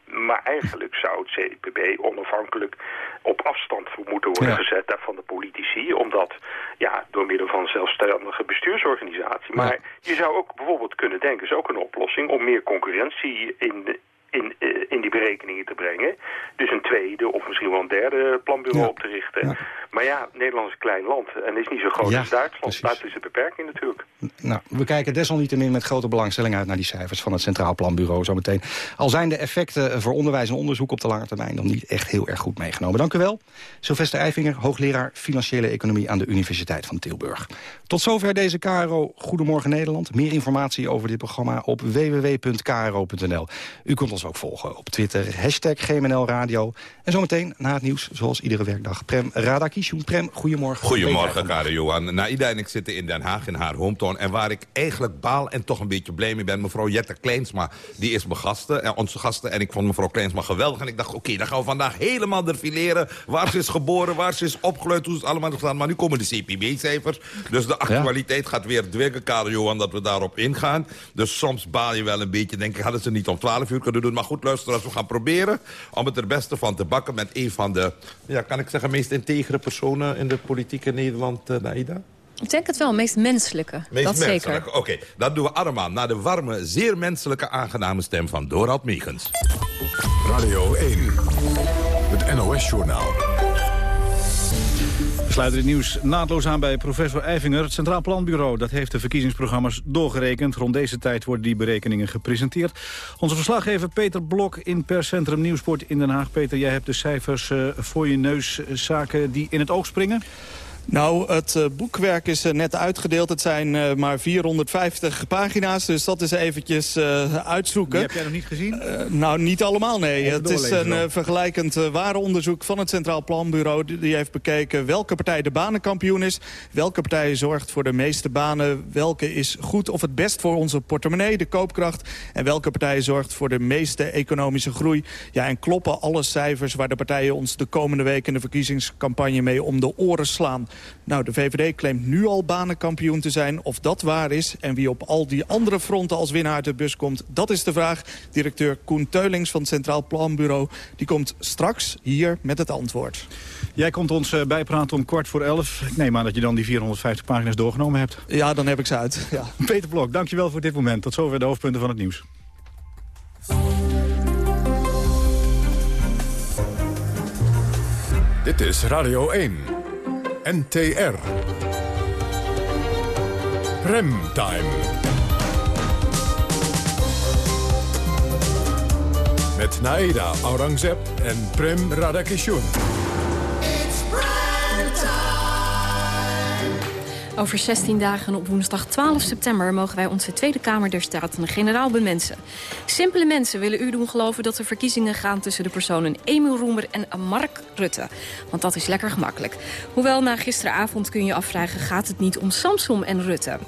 maar eigenlijk zou het CPB onafhankelijk op afstand moeten worden Ja. gezet van de politici. Omdat, ja, door middel van een zelfstandige bestuursorganisatie. Maar je zou ook bijvoorbeeld kunnen denken, is ook een oplossing... om meer concurrentie in de, in, eh, in die berekeningen te brengen. Dus een tweede of misschien wel een derde planbureau op te richten. Maar ja, Nederland is een klein land en is niet zo groot Ja, als Duitsland. precies. Is de beperking natuurlijk. Nou, we kijken desalniettemin met grote belangstelling uit naar die cijfers van het Centraal Planbureau zometeen. Al zijn de effecten voor onderwijs en onderzoek op de lange termijn nog niet echt heel erg goed meegenomen. Dank u wel. Sylvester Eifinger, hoogleraar Financiële Economie aan de Universiteit van Tilburg. Tot zover deze KRO Goedemorgen Nederland. Meer informatie over dit programma op www.kro.nl. U kunt ons ook volgen op Twitter, hashtag GMNL Radio. En zometeen na het nieuws, zoals iedere werkdag, Prem Radakishun. Prem, goedemorgen. Goedemorgen, Karen Johan. Naida en ik zitten in Den Haag, in haar hometown. En waar ik eigenlijk baal en toch een beetje blij mee ben... mevrouw Jette Kleinsma, die is mijn gasten, en onze gasten. En ik vond mevrouw Kleinsma geweldig. En ik dacht, oké, dan gaan we vandaag helemaal defileren. Waar ze is geboren, waar ze is opgeleid, hoe ze het allemaal gedaan. Maar nu komen de CPB-cijfers. Dus de actualiteit gaat weer dwingen, Karen Johan, dat we daarop ingaan. Dus soms baal je wel een beetje. Denk ik, hadden ze niet om 12 uur kunnen doen. Maar goed, luister, als we gaan proberen om het er beste van te bakken... met een van de, ja, kan ik zeggen, meest integere personen in de politiek in Nederland, uh, Naida? Ik denk het wel, meest menselijke. Meest dat menselijke. zeker. Oké, dat doen we allemaal naar de warme, zeer menselijke, aangename stem van Dorald Meegens. Radio 1, het NOS-journaal. We sluiten het nieuws naadloos aan bij professor Eifinger. Het Centraal Planbureau dat heeft de verkiezingsprogramma's doorgerekend. Rond deze tijd worden die berekeningen gepresenteerd. Onze verslaggever Peter Blok in perscentrum Nieuwsport in Den Haag. Peter, jij hebt de cijfers uh, voor je neus. Uh, zaken die in het oog springen? Nou, het uh, boekwerk is uh, net uitgedeeld. Het zijn uh, maar 450 pagina's, dus dat is eventjes uitzoeken. Die heb jij nog niet gezien? nou, niet allemaal, nee. Het is een vergelijkend warenonderzoek van het Centraal Planbureau. Die, die heeft bekeken welke partij de banenkampioen is. Welke partij zorgt voor de meeste banen. Welke is goed of het best voor onze portemonnee, de koopkracht. En welke partij zorgt voor de meeste economische groei. Ja, en kloppen alle cijfers waar de partijen ons de komende week in de verkiezingscampagne mee om de oren slaan. Nou, de VVD claimt nu al banenkampioen te zijn. Of dat waar is en wie op al die andere fronten als winnaar uit de bus komt... dat is de vraag. Directeur Koen Teulings van het Centraal Planbureau... die komt straks hier met het antwoord. Jij komt ons uh, bijpraten om kwart voor elf. Ik neem aan dat je dan die 450 pagina's doorgenomen hebt. Ja, dan heb ik ze uit. Ja. Peter Blok, dankjewel voor dit moment. Tot zover de hoofdpunten van het nieuws. Dit is Radio 1. NTR. Remtime. Met Naida Aurangzeb en Prem Radakishun. Over 16 dagen op woensdag 12 september mogen wij onze Tweede Kamer der Staten-Generaal bemensen. Simpele mensen willen u doen geloven dat de verkiezingen gaan tussen de personen Emiel Roemer en Mark Rutte. Want dat is lekker gemakkelijk. Hoewel na gisteravond kun je afvragen, gaat het niet om Samsom en Rutte.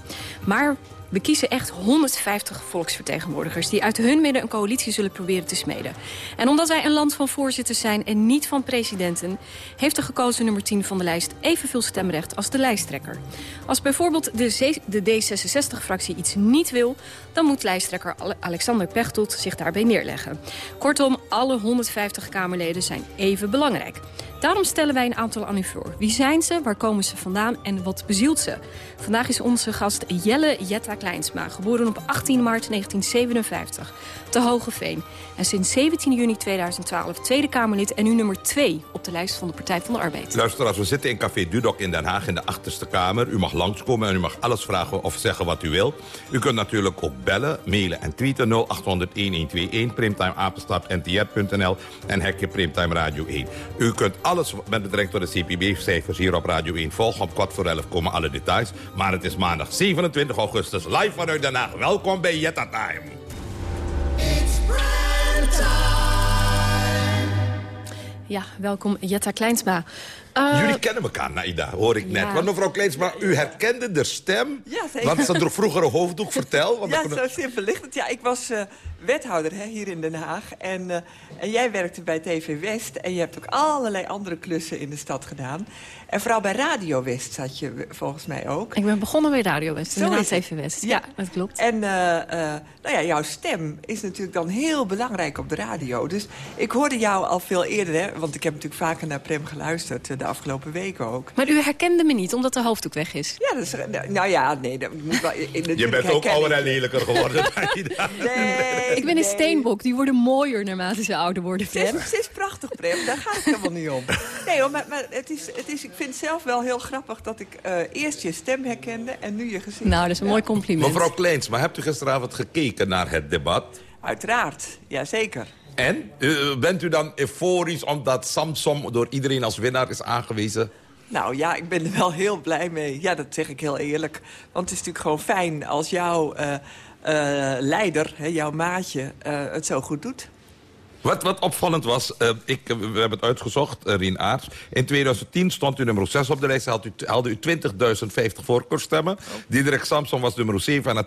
Maar we kiezen echt 150 volksvertegenwoordigers... die uit hun midden een coalitie zullen proberen te smeden. En omdat wij een land van voorzitters zijn en niet van presidenten... heeft de gekozen nummer 10 van de lijst evenveel stemrecht als de lijsttrekker. Als bijvoorbeeld de, de D66-fractie iets niet wil... dan moet lijsttrekker Alexander Pechtold zich daarbij neerleggen. Kortom, alle 150 Kamerleden zijn even belangrijk. Daarom stellen wij een aantal aan u voor. Wie zijn ze, waar komen ze vandaan en wat bezielt ze? Vandaag is onze gast Jelle Jetta Kleinsma, geboren op 18 maart 1957, te Hogeveen. En sinds 17 juni 2012 Tweede Kamerlid en nu nummer 2 op de lijst van de Partij van de Arbeid. Luister, als we zitten in Café Dudok in Den Haag in de achterste kamer. U mag langskomen en u mag alles vragen of zeggen wat u wil. U kunt natuurlijk ook bellen, mailen en tweeten 0800-1121, primtimeapenstaartntr.nl en hekje Primtime Radio 1. U kunt alles met betrekking tot de CPB-cijfers hier op Radio 1 volgen. Om kwart voor elf komen alle details. Maar het is maandag 27 augustus live vanuit Den Haag. Welkom bij Jetta Time. Ja, welkom Jetta Kleinsma. Uh, Jullie kennen elkaar, Naida, hoor ik net. Ja. Want mevrouw Kleinsma, u herkende de stem. Ja, zeker. Want ze droeg vroeger een hoofddoek, vertel. Want ja, zo simpel ligt het. Ja, ik was uh, wethouder hè, hier in Den Haag. En, uh, en jij werkte bij TV West. En je hebt ook allerlei andere klussen in de stad gedaan. En vooral bij Radio West zat je volgens mij ook. Ik ben begonnen bij Radio West, inderdaad TV West. Ja, dat klopt. En nou ja, jouw stem is natuurlijk dan heel belangrijk op de radio. Dus ik hoorde jou al veel eerder, hè, want ik heb natuurlijk vaker naar Prem geluisterd de afgelopen weken ook. Maar u herkende me niet, omdat de hoofddoek weg is? Ja, dat is, nou ja, nee. Dat moet wel, Je bent ook ouder en lelijker geworden. nee, ik ben een steenbok, die worden mooier naarmate ze ouder worden. Het is, het is prachtig, Prem. Daar gaat het helemaal niet om. Nee hoor, maar, maar het is, het is, ik vind het zelf wel heel grappig dat ik uh, eerst je stem herkende en nu je gezicht. Nou, dat is een mooi compliment. Mevrouw Kleins, maar hebt u gisteravond gekeken naar het debat? Uiteraard, ja zeker. En? Uh, bent u dan euforisch omdat Samsom door iedereen als winnaar is aangewezen? Nou ja, ik ben er wel heel blij mee. Ja, dat zeg ik heel eerlijk. Want het is natuurlijk gewoon fijn als jouw uh, leider, hè, jouw maatje, het zo goed doet. Wat, wat opvallend was, uh, ik, we hebben het uitgezocht, uh, Rien Aarts. In 2010 stond u nummer 6 op de lijst. Had u, haalde u 20.050 voorkeurstemmen. Oh. Diederik Samson was nummer 7 en had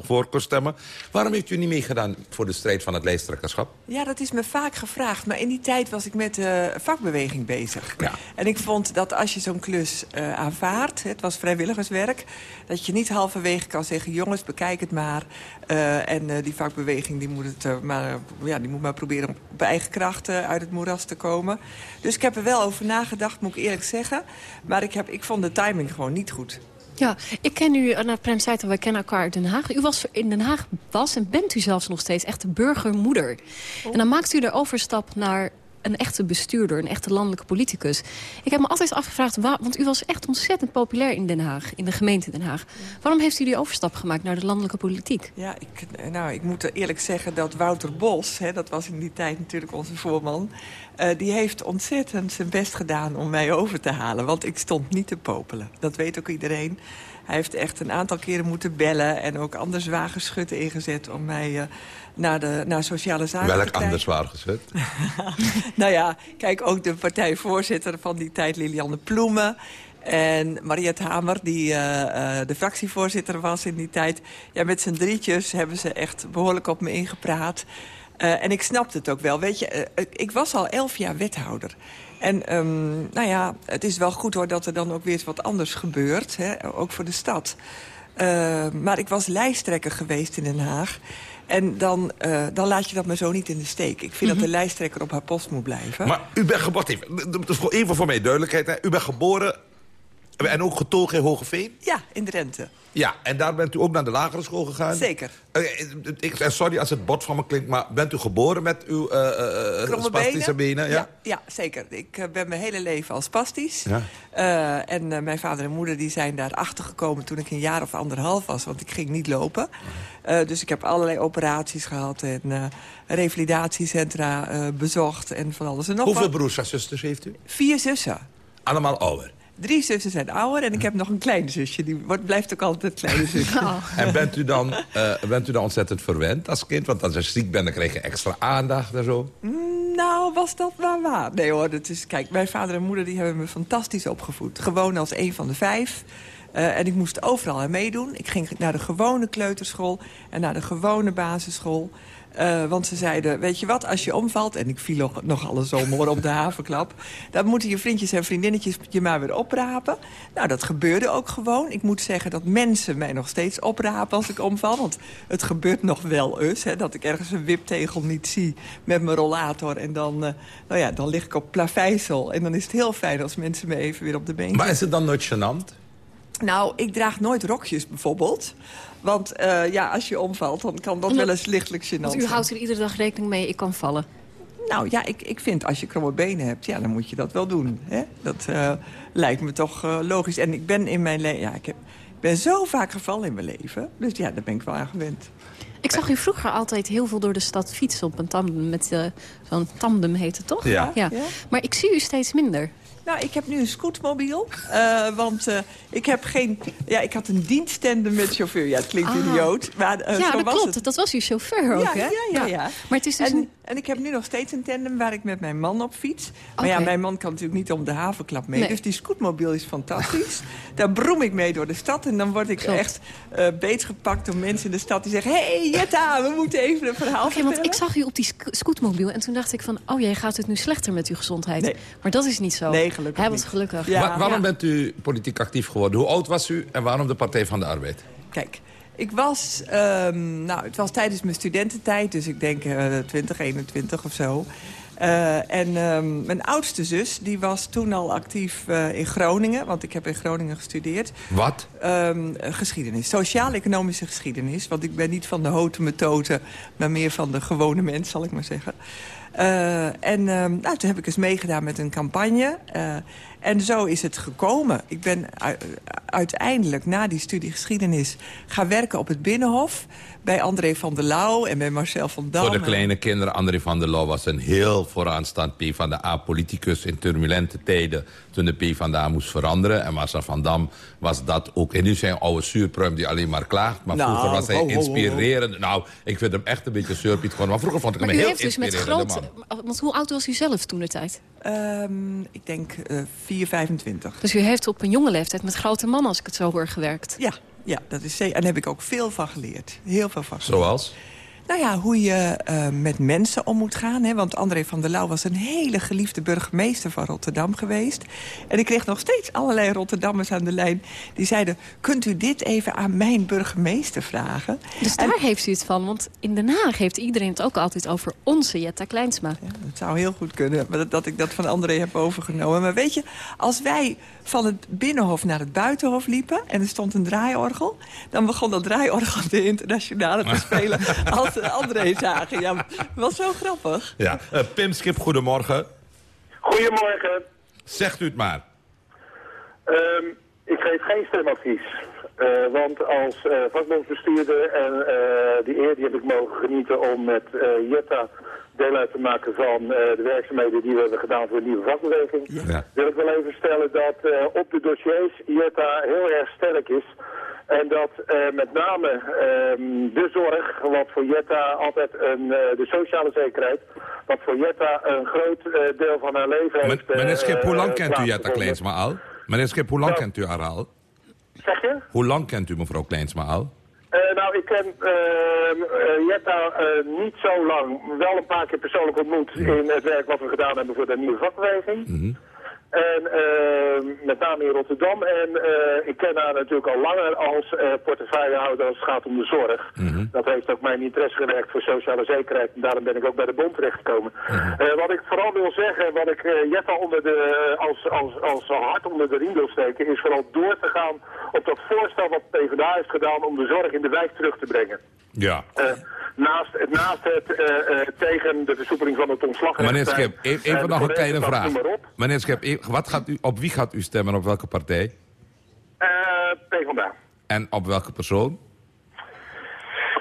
10.982 voorkeurstemmen. Waarom heeft u niet meegedaan voor de strijd van het lijsttrekkerschap? Ja, dat is me vaak gevraagd. Maar in die tijd was ik met de uh, vakbeweging bezig. Ja. En ik vond dat als je zo'n klus aanvaardt, het was vrijwilligerswerk... dat je niet halverwege kan zeggen, jongens, bekijk het maar. en die vakbeweging die moet het maar ja, die moet maar proberen op eigen kracht uit het moeras te komen. Dus ik heb er wel over nagedacht, moet ik eerlijk zeggen. Maar ik, heb, ik vond de timing gewoon niet goed. Ja, ik ken u, nou, Prem zei we kennen elkaar uit Den Haag. U was in Den Haag was en bent u zelfs nog steeds echt de burgermoeder. Oh. En dan maakt u de overstap naar een echte bestuurder, een echte landelijke politicus. Ik heb me altijd afgevraagd, waar, want u was echt ontzettend populair in Den Haag, in de gemeente Den Haag. Waarom heeft u die overstap gemaakt naar de landelijke politiek? Ja, ik, nou, ik moet eerlijk zeggen dat Wouter Bos, hè, dat was in die tijd natuurlijk onze voorman... Uh, die heeft ontzettend zijn best gedaan om mij over te halen. Want ik stond niet te popelen. Dat weet ook iedereen. Hij heeft echt een aantal keren moeten bellen... en ook anders zwaar geschut ingezet om mij... Uh, naar, de, naar sociale zaken. Welk anders zwaar gezet? nou ja, kijk, ook de partijvoorzitter van die tijd, Lilianne Ploemen... En Mariette Hamer, die uh, uh, de fractievoorzitter was in die tijd... Ja, met z'n drietjes hebben ze echt behoorlijk op me ingepraat. Uh, en ik snapte het ook wel. Weet je, ik was al elf jaar wethouder. En um, nou ja, het is wel goed hoor dat er dan ook weer wat anders gebeurt. Hè, ook voor de stad. maar ik was lijsttrekker geweest in Den Haag. En dan, uh, dan laat je dat maar zo niet in de steek. Ik vind mm -hmm. dat de lijsttrekker op haar post moet blijven. Maar u bent geboren... Even, even voor mij duidelijkheid. Hè. U bent geboren en ook getogen in Hogeveen? Ja, in Drenthe. Ja, en daar bent u ook naar de lagere school gegaan? Zeker. Uh, ik, sorry als het bot van me klinkt, maar bent u geboren met uw uh, uh, spastische benen? ja? ja? Ja, zeker. Ik ben mijn hele leven al spastisch. Ja. en mijn vader en moeder die zijn daar achter gekomen toen ik een jaar of anderhalf was. Want ik ging niet lopen. dus ik heb allerlei operaties gehad en revalidatiecentra bezocht en van alles en nog Hoeveel wat. broers en zusters heeft u? Vier zussen. Allemaal ouder? Drie zussen zijn ouder en ik heb nog een klein zusje. Die wordt, blijft ook altijd kleine zusje. Oh. En bent u, dan, uh, bent u dan ontzettend verwend als kind? Want als je ziek bent, dan krijg je extra aandacht en zo. Mm, nou, was dat maar waar? Nee hoor, dat is, kijk, mijn vader en moeder die hebben me fantastisch opgevoed. Gewoon als een van de vijf. Uh, en ik moest overal aan meedoen. Ik ging naar de gewone kleuterschool en naar de gewone basisschool. Uh, want ze zeiden, weet je wat, als je omvalt... en ik viel nog, nog alle zomer op de havenklap... dan moeten je vriendjes en vriendinnetjes je maar weer oprapen. Nou, dat gebeurde ook gewoon. Ik moet zeggen dat mensen mij nog steeds oprapen als ik omval. Want het gebeurt nog wel eens, hè, dat ik ergens een wiptegel niet zie... met mijn rollator en dan, uh, nou ja, dan lig ik op plaveisel. En dan is het heel fijn als mensen me even weer op de been Maar is het dan nooit gênant? Nou, ik draag nooit rokjes bijvoorbeeld. Want uh, ja, als je omvalt, dan kan dat wel eens lichtelijk gênant Want u houdt er iedere dag rekening mee, ik kan vallen. Nou ja, ik, ik vind als je kromme benen hebt, ja, dan moet je dat wel doen. Hè? Dat uh, lijkt me toch uh, logisch. En ik ben in mijn leven... Ja, ik heb, ben zo vaak gevallen in mijn leven. Dus ja, daar ben ik wel aan gewend. Ik zag u vroeger altijd heel veel door de stad fietsen op een tandem. Met uh, zo'n tandem heet het toch? Ja. ja. Maar ik zie u steeds minder. Nou, ik heb nu een scootmobiel. Uh, want uh, ik heb geen... Ja, ik had een diensttandem met chauffeur. Ja, het klinkt ah. idioot. Maar, uh, ja, zo dat was klopt. Het. Dat was uw chauffeur ook, ja, hè? Ja, ja, ja. Maar het is dus en, een... en ik heb nu nog steeds een tandem waar ik met mijn man op fiets. Maar okay. ja, mijn man kan natuurlijk niet om de havenklap mee. Nee. Dus die scootmobiel is fantastisch. Daar broem ik mee door de stad. En dan word ik klopt. echt beetgepakt door mensen in de stad die zeggen... Hé, hey, Jetta, we moeten even een verhaal okay, want ik zag u op die sc scootmobiel en toen dacht ik van... oh, jij gaat het nu slechter met uw gezondheid. Nee. Maar dat is niet zo. Nee, gelukkig Hij was gelukkig. Ja. Wa waarom ja. bent u politiek actief geworden? Hoe oud was u en waarom de Partij van de Arbeid? Kijk, ik was, um, nou, het was tijdens mijn studententijd, dus ik denk uh, 20, 21 of zo. Eh, en ehm, mijn oudste zus die was toen al actief eh, in Groningen. Want ik heb in Groningen gestudeerd. Wat? Ehm, geschiedenis. Sociaal-economische geschiedenis. Want ik ben niet van de houten methode, maar meer van de gewone mens, zal ik maar zeggen. Uh, en ehm, nou, toen heb ik eens meegedaan met een campagne. En zo is het gekomen. Ik ben uiteindelijk na die studie geschiedenis gaan werken op het Binnenhof bij André van der Lauw en bij Marcel van Dam. Voor de kleine kinderen, André van der Lauw was een heel vooraanstaand P van de A-politicus in turbulente tijden toen de P van de A moest veranderen. En Marcel van Dam was dat ook. En nu zijn oude zuurpruim die alleen maar klaagt. Maar nou, vroeger was hij inspirerend. Nou, ik vind hem echt een beetje surpiet gewoon. Maar vroeger vond ik hem heel heeft dus met groot, Want hoe oud was u zelf toen de tijd? Um, ik denk uh, 4, 25. Dus u heeft op een jonge leeftijd met grote mannen, als ik het zo hoor, gewerkt? Ja, ja, dat is zeker. En daar heb ik ook veel van geleerd. Heel veel van geleerd. Zoals? Nou ja, hoe je uh, met mensen om moet gaan. Hè? Want André van der Lauw was een hele geliefde burgemeester van Rotterdam geweest. En ik kreeg nog steeds allerlei Rotterdammers aan de lijn... die zeiden, kunt u dit even aan mijn burgemeester vragen? Dus daar heeft u het van, want in Den Haag heeft iedereen het ook altijd over onze Jetta Kleinsma. Ja, dat zou heel goed kunnen, maar dat, dat ik dat van André heb overgenomen. Maar weet je, als wij van het binnenhof naar het buitenhof liepen... en er stond een draaiorgel... dan begon dat draaiorgel de internationale te spelen... als André zagen. Ja, was zo grappig. Ja. Uh, Pim Schip, goedemorgen. Goedemorgen. Zegt u het maar. Um, ik geef geen stemadvies. Uh, want als uh, vakbondsbestuurder en uh, die eer die heb ik mogen genieten om met Jetta deel uit te maken van de werkzaamheden die we hebben gedaan voor de nieuwe vakbeweging. Ja. Wil ik wel even stellen dat op de dossiers Jetta heel erg sterk is. En dat uh, met name uh, de zorg, wat voor Jetta altijd een, uh, de sociale zekerheid, wat voor Jetta een groot deel van haar leven heeft. Meneer Schip, hoe lang kent u Jetta Kleensma al? Meneer Schip, hoe lang nou, kent u haar al? Zeg je? Hoe lang kent u mevrouw Kleensma al? nou, ik ken Jetta niet zo lang. Wel een paar keer persoonlijk ontmoet in het werk wat we gedaan hebben voor de nieuwe vakbeweging. Mm -hmm. En uh, met name in Rotterdam. En uh, ik ken haar natuurlijk al langer als uh, portefeuillehouder als het gaat om de zorg. Mm -hmm. Dat heeft ook mijn interesse gewekt voor sociale zekerheid. En daarom ben ik ook bij de bond terechtgekomen. Mm -hmm. wat ik vooral wil zeggen, wat ik Jetta onder de, als, als, als hart onder de riem wil steken... is vooral door te gaan op dat voorstel wat PvdA heeft gedaan om de zorg in de wijk terug te brengen. Ja. naast, naast het tegen de versoepeling van het ontslagrecht... Meneer Schip, even nog een kleine vraag. Meneer wat gaat u, op wie gaat u stemmen? Op welke partij? Uh, PvdA. En op welke persoon?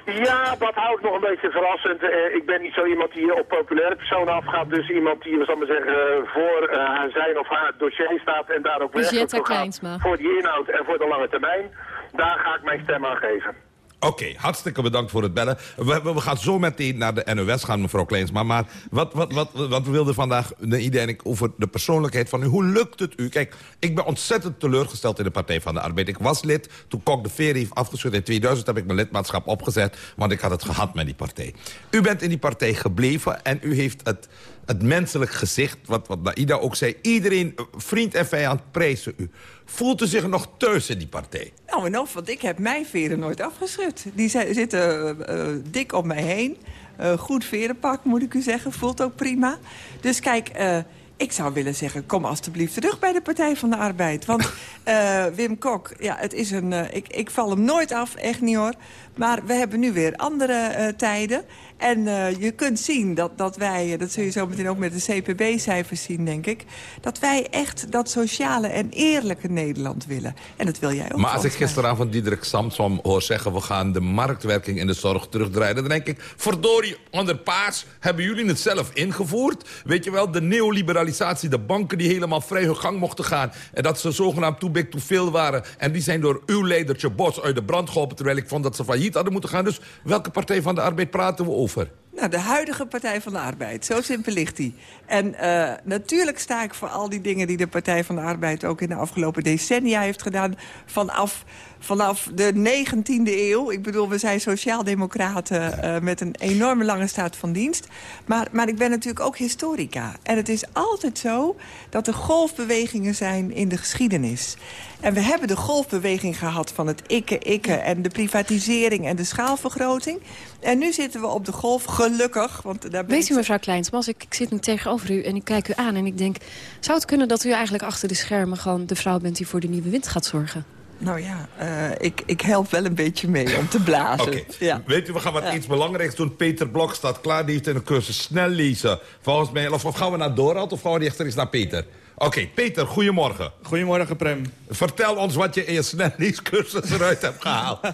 Ja, dat hou ik nog een beetje verrassend. Uh, ik ben niet zo iemand die op populaire personen afgaat. Dus iemand die, we maar zeggen, voor uh, zijn of haar dossier staat en daar ook werkelijk voor gaat. Voor die inhoud en voor de lange termijn. Daar ga ik mijn stem aan geven. Oké, hartstikke bedankt voor het bellen. We, we, gaan zo meteen naar de NOS gaan, mevrouw Kleensma. Maar wat, wat, wat, wat we wilden vandaag de idee over de persoonlijkheid van u. Hoe lukt het u? Kijk, ik ben ontzettend teleurgesteld in de Partij van de Arbeid. Ik was lid toen Kok de Veer heeft afgeschud. In 2000 heb ik mijn lidmaatschap opgezet, want ik had het gehad met die partij. U bent in die partij gebleven en u heeft het het menselijk gezicht, wat, wat Naida ook zei. Iedereen, vriend en vijand, prijzen u. Voelt u zich nog thuis in die partij? Nou en of, want ik heb mijn veren nooit afgeschud. Die zitten uh, dik om mij heen. Uh, goed verenpak, moet ik u zeggen. Voelt ook prima. Dus kijk, uh, ik zou willen zeggen, kom alstublieft terug bij de Partij van de Arbeid. Want uh, Wim Kok, ja, het is een, uh, ik, ik val hem nooit af, echt niet hoor. Maar we hebben nu weer andere uh, tijden. En je kunt zien dat, dat wij, dat zul je zo meteen ook met de CPB-cijfers zien, denk ik... dat wij echt dat sociale en eerlijke Nederland willen. En dat wil jij ook. Maar als ik gisteravond Diederik Samsom hoor zeggen... we gaan de marktwerking in de zorg terugdraaien... dan denk ik, verdorie, onder paas hebben jullie het zelf ingevoerd? Weet je wel, de neoliberalisatie, de banken die helemaal vrij hun gang mochten gaan... en dat ze zogenaamd too big, too veel waren... en die zijn door uw leidertje Bos uit de brand geholpen... terwijl ik vond dat ze failliet hadden moeten gaan. Dus welke Partij van de Arbeid praten we over? Nou, de huidige Partij van de Arbeid. Zo simpel ligt die. En uh, natuurlijk sta ik voor al die dingen die de Partij van de Arbeid... ook in de afgelopen decennia heeft gedaan. Vanaf vanaf de 19e eeuw. Ik bedoel, we zijn sociaaldemocraten uh, met een enorme lange staat van dienst. Maar, maar ik ben natuurlijk ook historica. En het is altijd zo dat er golfbewegingen zijn in de geschiedenis. En we hebben de golfbeweging gehad van het ikke, ikke... en de privatisering en de schaalvergroting. En nu zitten we op de golf, gelukkig. Want daar Weet u, mevrouw Kleinsmas, ik, ik zit nu tegenover u en ik kijk u aan en ik denk... zou het kunnen dat u eigenlijk achter de schermen gewoon de vrouw bent... die voor de nieuwe wind gaat zorgen? Nou ja, uh, ik, ik help wel een beetje mee om te blazen. Okay. Ja. Weet u, we gaan wat Ja. iets belangrijks doen. Peter Blok staat klaar, die heeft een cursus snel lezen. Volgens mij, of, of gaan we naar Dorald of gaan we rechtstreeks naar Peter? Oké, Peter, goedemorgen. Goedemorgen, Prem. Vertel ons wat je in je snelleescursus eruit hebt gehaald.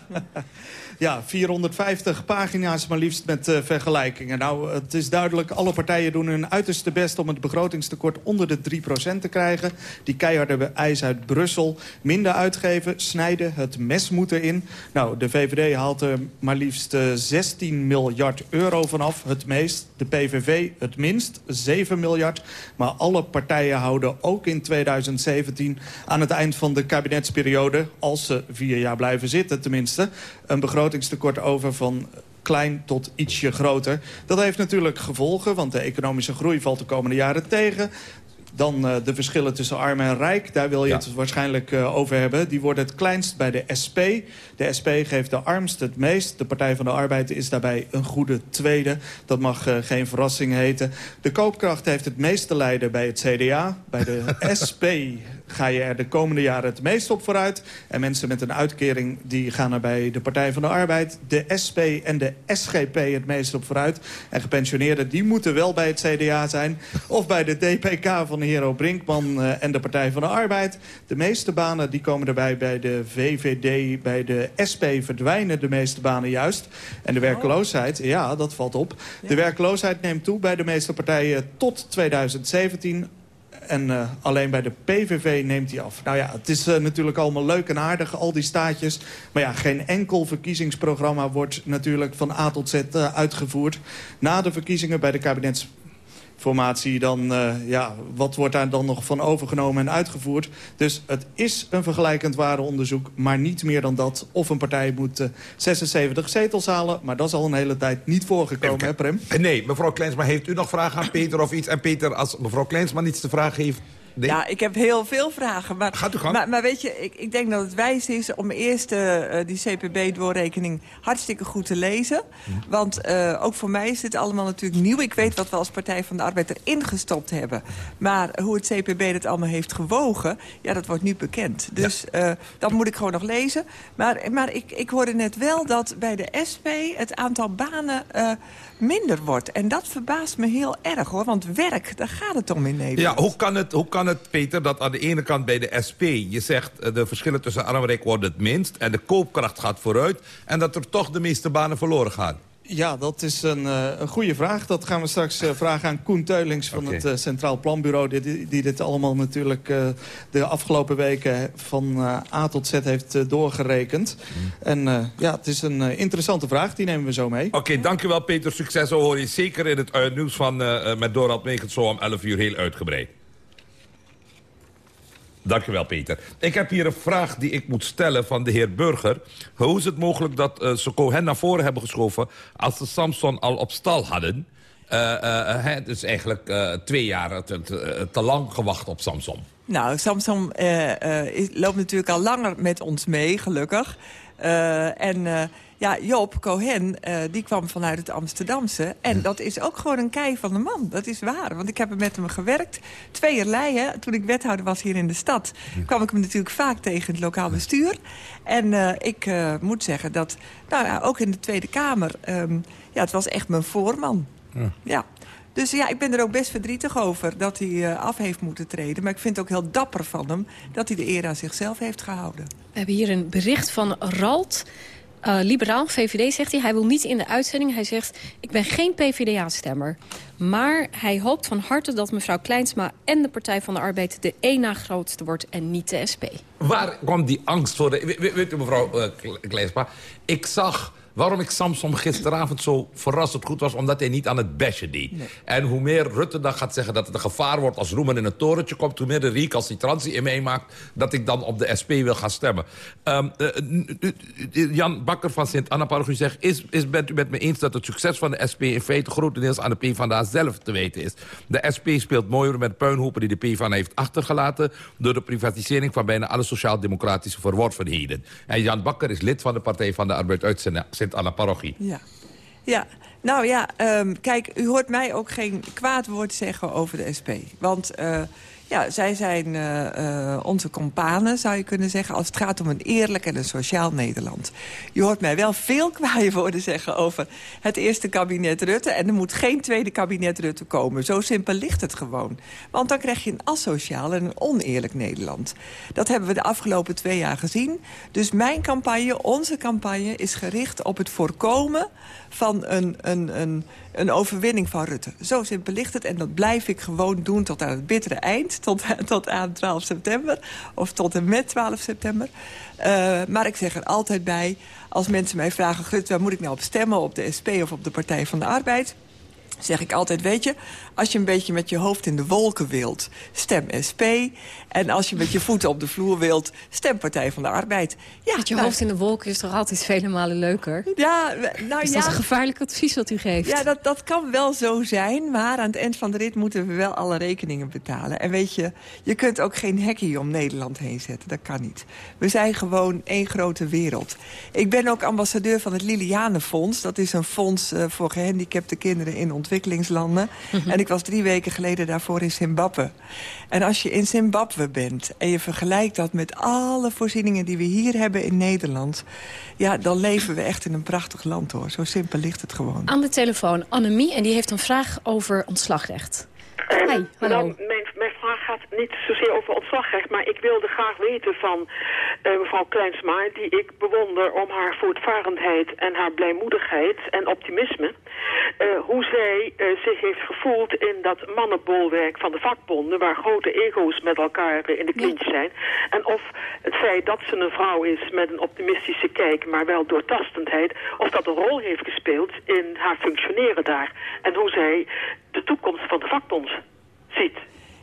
Ja, 450 pagina's maar liefst met eh, vergelijkingen. Nou, het is duidelijk, alle partijen doen hun uiterste best... om het begrotingstekort onder de 3% te krijgen. Die keiharde eis uit Brussel. Minder uitgeven, snijden, het mes moet erin. Nou, de VVD haalt er maar liefst eh, 16 miljard euro vanaf, het meest. De PVV het minst, 7 miljard. Maar alle partijen houden ook in 2017 aan het eind van de kabinetsperiode... als ze vier jaar blijven zitten tenminste... een begrotingstekort over van klein tot ietsje groter. Dat heeft natuurlijk gevolgen, want de economische groei valt de komende jaren tegen. Dan eh, de verschillen tussen arm en rijk, daar wil je Ja. het waarschijnlijk eh, over hebben. Die worden het kleinst bij de SP. De SP geeft de armsten het meest. De Partij van de Arbeid is daarbij een goede tweede. Dat mag eh, geen verrassing heten. De koopkracht heeft het meest te lijden bij het CDA. Bij de SP ga je er de komende jaren het meest op vooruit. En mensen met een uitkering die gaan er bij de Partij van de Arbeid... de SP en de SGP het meest op vooruit. En gepensioneerden die moeten wel bij het CDA zijn... of bij de DPK van Hero Brinkman eh, en de Partij van de Arbeid. De meeste banen die komen erbij bij de VVD, bij de SP verdwijnen de meeste banen juist. En de werkloosheid, ja, dat valt op. De werkloosheid neemt toe bij de meeste partijen tot 2017... En eh, alleen bij de PVV neemt hij af. Nou ja, het is eh, natuurlijk allemaal leuk en aardig, al die staatjes. Maar ja, geen enkel verkiezingsprogramma wordt natuurlijk van A tot Z eh, uitgevoerd. Na de verkiezingen bij de kabinetsformatie, dan, eh, ja, wat wordt daar dan nog van overgenomen en uitgevoerd? Dus het is een vergelijkend waardeonderzoek, maar niet meer dan dat. Of een partij moet eh, 76 zetels halen, maar dat is al een hele tijd niet voorgekomen, hè Prem? Eh, Nee, mevrouw Kleinsma, heeft u nog vragen aan Peter of iets? En Peter, als mevrouw Kleinsma niets te vragen heeft... Nee? Ja, ik heb heel veel vragen. Maar, Gaat u gang. Maar, maar weet je, ik, ik denk dat het wijs is om eerst eh, eh, die CPB-doorrekening hartstikke goed te lezen. Hm. Want eh, ook voor mij is dit allemaal natuurlijk nieuw. Ik weet wat we als Partij van de Arbeid erin gestopt hebben. Maar hoe het CPB dat allemaal heeft gewogen, ja, dat wordt nu bekend. Dus dat moet ik gewoon nog lezen. Maar, maar ik, ik hoorde net wel dat bij de SP het aantal banen minder wordt. En dat verbaast me heel erg, hoor. Want werk, daar gaat het om in Nederland. Ja, hoe kan, het, hoe kan het, Peter, dat aan de ene kant bij de SP... je zegt eh, de verschillen tussen arm en rijk worden het minst... en de koopkracht gaat vooruit... en dat er toch de meeste banen verloren gaan? Ja, dat is een, eh, een goede vraag. Dat gaan we straks eh, vragen aan Koen Teulings van het Centraal Planbureau... Die, die dit allemaal natuurlijk de afgelopen weken van A tot Z heeft doorgerekend. En eh, ja, het is een interessante vraag, die nemen we zo mee. Oké, dankjewel Peter. Succes. Zo hoor je zeker in het nieuws van, met Dorald zo om 11 uur heel uitgebreid. Dankjewel, Peter. Ik heb hier een vraag die ik moet stellen van de heer Burger. Hoe is het mogelijk dat eh, ze naar voren hebben geschoven... als ze Samson al op stal hadden? Eh, eh, het is eigenlijk twee jaar te, te, lang gewacht op Samson. Nou, is- loopt natuurlijk al langer met ons mee, gelukkig. En ja, Job Cohen, eh, die kwam vanuit het Amsterdamse. En dat is ook gewoon een kei van de man. Dat is waar, want ik heb er met hem gewerkt. Tweeërlei, hè. Toen ik wethouder was hier in de stad... kwam ik hem natuurlijk vaak tegen het lokaal bestuur. En eh, ik eh, moet zeggen dat, nou ja, ook in de Tweede Kamer... ehm, ja, het was echt mijn voorman. Ja. Dus ja, ik ben er ook best verdrietig over dat hij eh, af heeft moeten treden. Maar ik vind het ook heel dapper van hem dat hij de eer aan zichzelf heeft gehouden. We hebben hier een bericht van Ralt. Eh, liberaal, VVD zegt hij. Hij wil niet in de uitzending. Hij zegt, ik ben geen PvdA-stemmer. Maar hij hoopt van harte dat mevrouw Kleinsma en de Partij van de Arbeid... de één na grootste wordt en niet de SP. Waar kwam die angst voor? Weet u, mevrouw uh, Kleinsma, ik zag Waarom ik Samson gisteravond zo verrassend goed was... omdat hij niet aan het bashen deed. En hoe meer Rutte dan gaat zeggen dat het een gevaar wordt... als Roemer in het torentje komt... hoe meer de recalcitrantie in meemaakt... dat ik dan op de SP wil gaan stemmen. Ehm, eh, n- n- Jan Bakker van Sint-Anna-parochie zegt... Is, is, bent u met me eens dat het succes van de SP... in feite grotendeels aan de PvdA zelf te weten is? De SP speelt mooier met puinhopen die de PvdA heeft achtergelaten... door de privatisering van bijna alle sociaal-democratische verworvenheden. En Jan Bakker is lid van de Partij van de Arbeid uit Sint- Sint-Anna-parochie. Ja. Ja, nou ja, ehm, kijk, u hoort mij ook geen kwaad woord zeggen over de SP. Want eh, ja, zij zijn eh, eh, onze companen, zou je kunnen zeggen... als het gaat om een eerlijk en een sociaal Nederland. Je hoort mij wel veel kwaaie woorden zeggen over het eerste kabinet Rutte... en er moet geen tweede kabinet Rutte komen. Zo simpel ligt het gewoon. Want dan krijg je een asociaal en een oneerlijk Nederland. Dat hebben we de afgelopen twee jaar gezien. Dus mijn campagne, onze campagne, is gericht op het voorkomen van een, een, een, een overwinning van Rutte. Zo simpel ligt het en dat blijf ik gewoon doen tot aan het bittere eind. Tot, tot aan 12 september of tot en met 12 september. Uh, maar ik zeg er altijd bij, als mensen mij vragen... Gut, waar moet ik nou op stemmen, op de SP of op de Partij van de Arbeid zeg ik altijd, weet je, als je een beetje met je hoofd in de wolken wilt, stem SP. En als je met je voeten op de vloer wilt, stem Partij van de Arbeid. Ja, Met je nou, hoofd in de wolken is toch altijd vele malen leuker? Ja, nou is ja. dat een gevaarlijk advies wat u geeft? Ja, dat, dat kan wel zo zijn, maar aan het eind van de rit moeten we wel alle rekeningen betalen. En weet je, je kunt ook geen hekje om Nederland heen zetten, dat kan niet. We zijn gewoon één grote wereld. Ik ben ook ambassadeur van het Lilianenfonds. Dat is een fonds uh, voor gehandicapte kinderen in ontwikkelingslanden. Mm -hmm. En ik was drie weken geleden daarvoor in Zimbabwe. En als je in Zimbabwe bent en je vergelijkt dat met alle voorzieningen die we hier hebben in Nederland... ja, dan leven we echt in een prachtig land, hoor. Zo simpel ligt het gewoon. Aan de telefoon Annemie en die heeft een vraag over ontslagrecht. Hi, hallo. Nou, mijn, niet zozeer over ontslagrecht, maar ik wilde graag weten van uh, mevrouw Kleinsma, die ik bewonder om haar voortvarendheid en haar blijmoedigheid en optimisme, uh, hoe zij uh, zich heeft gevoeld in dat mannenbolwerk van de vakbonden, waar grote ego's met elkaar in de clinch zijn. En of het feit dat ze een vrouw is met een optimistische kijk, maar wel doortastendheid, of dat een rol heeft gespeeld in haar functioneren daar. En hoe zij de toekomst van de vakbond ziet.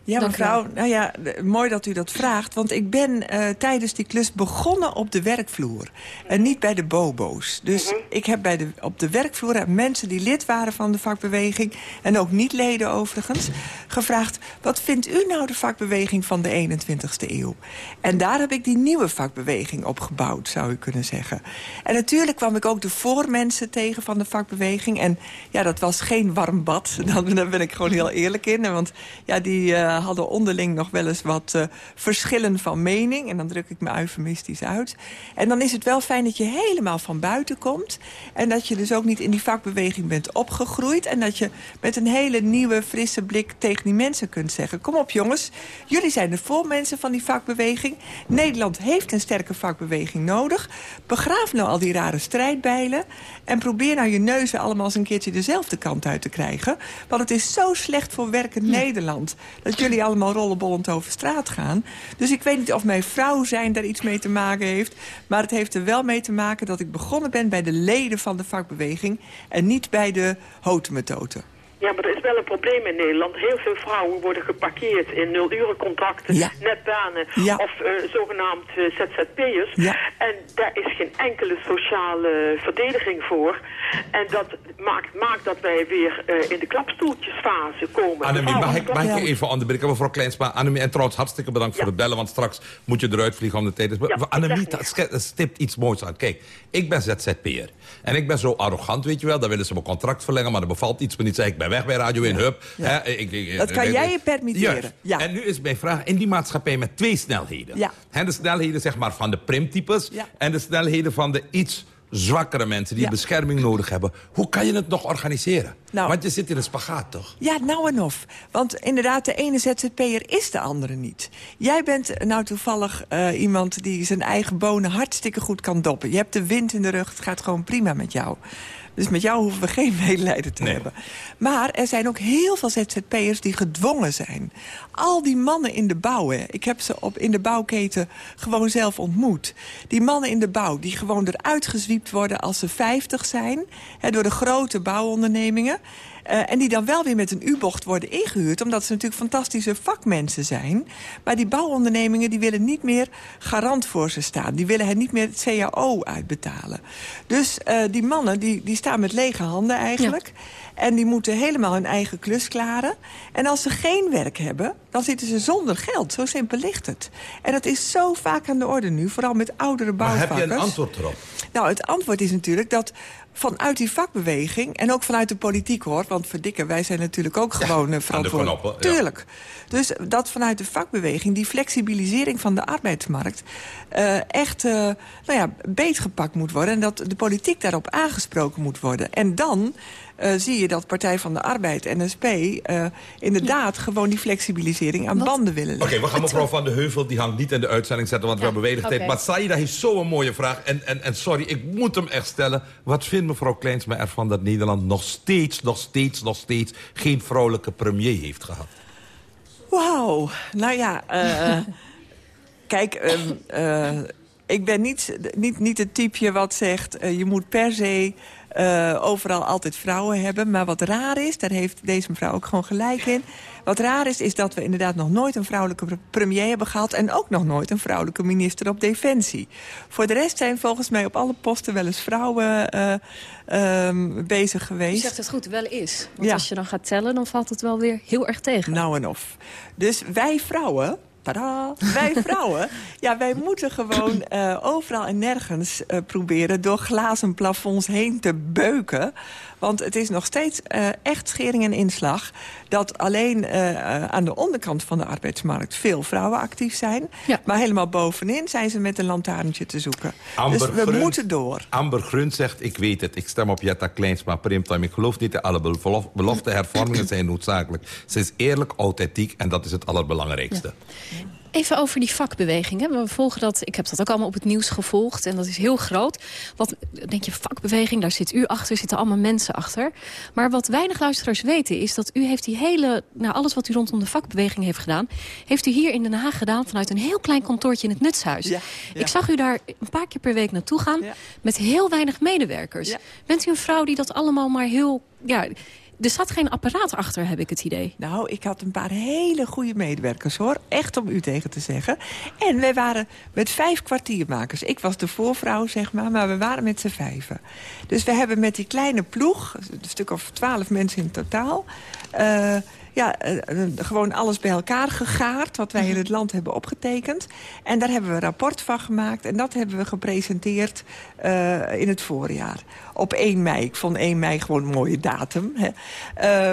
Ja, mevrouw, nou ja, mooi dat u dat vraagt. Want ik ben uh, tijdens die klus begonnen op de werkvloer. En niet bij de bobo's. Dus mm -hmm. ik heb bij de, op de werkvloer mensen die lid waren van de vakbeweging... en ook niet leden overigens, gevraagd... wat vindt u nou de vakbeweging van de 21ste eeuw? En daar heb ik die nieuwe vakbeweging op gebouwd, zou u kunnen zeggen. En natuurlijk kwam ik ook de voormensen tegen van de vakbeweging. En ja, dat was geen warm bad. Daar ben ik gewoon heel eerlijk in. Want ja, die... Uh, hadden onderling nog wel eens wat uh, verschillen van mening. En dan druk ik me eufemistisch uit. En dan is het wel fijn dat je helemaal van buiten komt. En dat je dus ook niet in die vakbeweging bent opgegroeid. En dat je met een hele nieuwe, frisse blik tegen die mensen kunt zeggen... kom op jongens, jullie zijn de voormensen van die vakbeweging. Nederland heeft een sterke vakbeweging nodig. Begraaf nou al die rare strijdbijlen. En probeer nou je neuzen allemaal eens een keertje dezelfde kant uit te krijgen. Want het is zo slecht voor werkend. Nederland... dat jullie allemaal rollenbollend over straat gaan. Dus ik weet niet of mijn vrouw zijn daar iets mee te maken heeft. Maar het heeft er wel mee te maken dat ik begonnen ben bij de leden van de vakbeweging... en niet bij de hotemetoten. Ja, maar er is wel een probleem in Nederland. Heel veel vrouwen worden geparkeerd in nulurencontracten, ja. netbanen ja. of uh, zogenaamd uh, ZZP'ers. Ja. En daar is geen enkele sociale verdediging voor. En dat maakt, maakt dat wij weer uh, in de klapstoeltjesfase komen. Annemie, mag ik, mag ik even onderbreken, mevrouw Kleinsma? Annemie, en trouwens hartstikke bedankt voor het bellen, want straks moet je eruit vliegen om de tijd. Ja, Annemie stipt iets moois aan. Kijk, ik ben ZZP'er. En ik ben zo arrogant, weet je wel. Dan willen ze mijn contract verlengen, maar er bevalt iets me niet. Zeg ik ben weg bij Radio 1, hup. Hè, ik, ik, dat kan ik, jij je permitteren. Ja. En nu is mijn vraag, in die maatschappij met twee snelheden. Ja. Hè, de snelheden zeg maar, van de primtypes en de snelheden van de iets zwakkere mensen die Ja. bescherming nodig hebben. Hoe kan je het nog organiseren? Nou. Want je zit in een spagaat, toch? Ja, nou en of. Want inderdaad, de ene ZZP'er is de andere niet. Jij bent nou toevallig uh, iemand die zijn eigen bonen hartstikke goed kan doppen. Je hebt de wind in de rug, het gaat gewoon prima met jou. Dus met jou hoeven we geen medelijden te hebben. Maar er zijn ook heel veel ZZP'ers die gedwongen zijn. Al die mannen in de bouw, hè, ik heb ze op, in de bouwketen gewoon zelf ontmoet. Die mannen in de bouw die gewoon eruit gezwiept worden als ze 50 zijn... Hè, door de grote bouwondernemingen. Uh, en die dan wel weer met een U-bocht worden ingehuurd... omdat ze natuurlijk fantastische vakmensen zijn. Maar die bouwondernemingen die willen niet meer garant voor ze staan. Die willen hen niet meer het CAO uitbetalen. Dus uh, die mannen die, die staan met lege handen eigenlijk... Ja. En die moeten helemaal hun eigen klus klaren. En als ze geen werk hebben, dan zitten ze zonder geld. Zo simpel ligt het. En dat is zo vaak aan de orde nu, vooral met oudere bouwvakkers. Maar heb je een antwoord erop? Nou, het antwoord is natuurlijk dat vanuit die vakbeweging... en ook vanuit de politiek, hoor. Want verdikken, wij zijn natuurlijk ook gewoon ja, verantwoordelijk. Ja. Tuurlijk. Dus dat vanuit de vakbeweging, die flexibilisering van de arbeidsmarkt... Uh, echt uh, nou ja, beetgepakt moet worden. En dat de politiek daarop aangesproken moet worden. En dan... Uh, zie je dat Partij van de Arbeid en SP uh, inderdaad ja. gewoon die flexibilisering aan Wat? banden willen leggen. Oké, okay, we gaan mevrouw Van de Heuvel, die hangt niet in de uitzending zetten, want ja, we hebben weinig okay. tijd. Maar Saida heeft zo'n mooie vraag. En, en, en sorry, ik moet hem echt stellen. Wat vindt mevrouw Kleinsma ervan dat Nederland nog steeds, nog steeds, nog steeds geen vrouwelijke premier heeft gehad? Wauw, nou ja, uh, kijk, um, uh, ik ben niet, niet, niet het typeje wat zegt... Uh, je moet per se uh, overal altijd vrouwen hebben. Maar wat raar is, daar heeft deze mevrouw ook gewoon gelijk in... wat raar is, is dat we inderdaad nog nooit een vrouwelijke premier hebben gehad... en ook nog nooit een vrouwelijke minister op Defensie. Voor de rest zijn volgens mij op alle posten wel eens vrouwen... Uh, um, bezig geweest. Je zegt het goed, wel is. Want ja. als je dan gaat tellen, dan valt het wel weer heel erg tegen. Nou en of. Dus wij vrouwen, Wij vrouwen, ja, wij moeten gewoon uh, overal en nergens uh, proberen... door glazen plafonds heen te beuken. Want het is nog steeds uh, echt schering en inslag... dat alleen aan de onderkant van de arbeidsmarkt veel vrouwen actief zijn. Ja. Maar helemaal bovenin zijn ze met een lantaarntje te zoeken. Amber dus we moeten door. Amber Grunt zegt, ik weet het, ik stem op Jetta Kleinsma Primtime. Ik geloof niet in alle belof, belofte hervormingen zijn noodzakelijk. Ze is eerlijk, authentiek en dat is het allerbelangrijkste. Ja. Even over die vakbeweging. We volgen dat, ik heb dat ook allemaal op het nieuws gevolgd. En dat is heel groot. Wat denk je, vakbeweging, daar zit u achter, zitten allemaal mensen achter. Maar wat weinig luisteraars weten is dat u heeft die hele... Nou, alles wat u rondom de vakbeweging heeft gedaan... heeft u hier in Den Haag gedaan vanuit een heel klein kantoortje in het Nutshuis. Ja, ja. Ik zag u daar een paar keer per week naartoe gaan... Ja. met heel weinig medewerkers. Bent u een vrouw die dat allemaal maar heel... Ja, er zat geen apparaat achter, heb ik het idee. Nou, ik had een paar hele goede medewerkers, hoor. Echt om u tegen te zeggen. En wij waren met vijf kwartiermakers. Ik was de voorvrouw, zeg maar, maar we waren met z'n vijven. Dus we hebben met die kleine ploeg, een stuk of twaalf mensen in totaal... Uh, ja, uh, gewoon alles bij elkaar gegaard... wat wij in het land hebben opgetekend. En daar hebben we een rapport van gemaakt. En dat hebben we gepresenteerd uh, in het voorjaar. Op 1 mei. Ik vond 1 mei gewoon een mooie datum. Hè.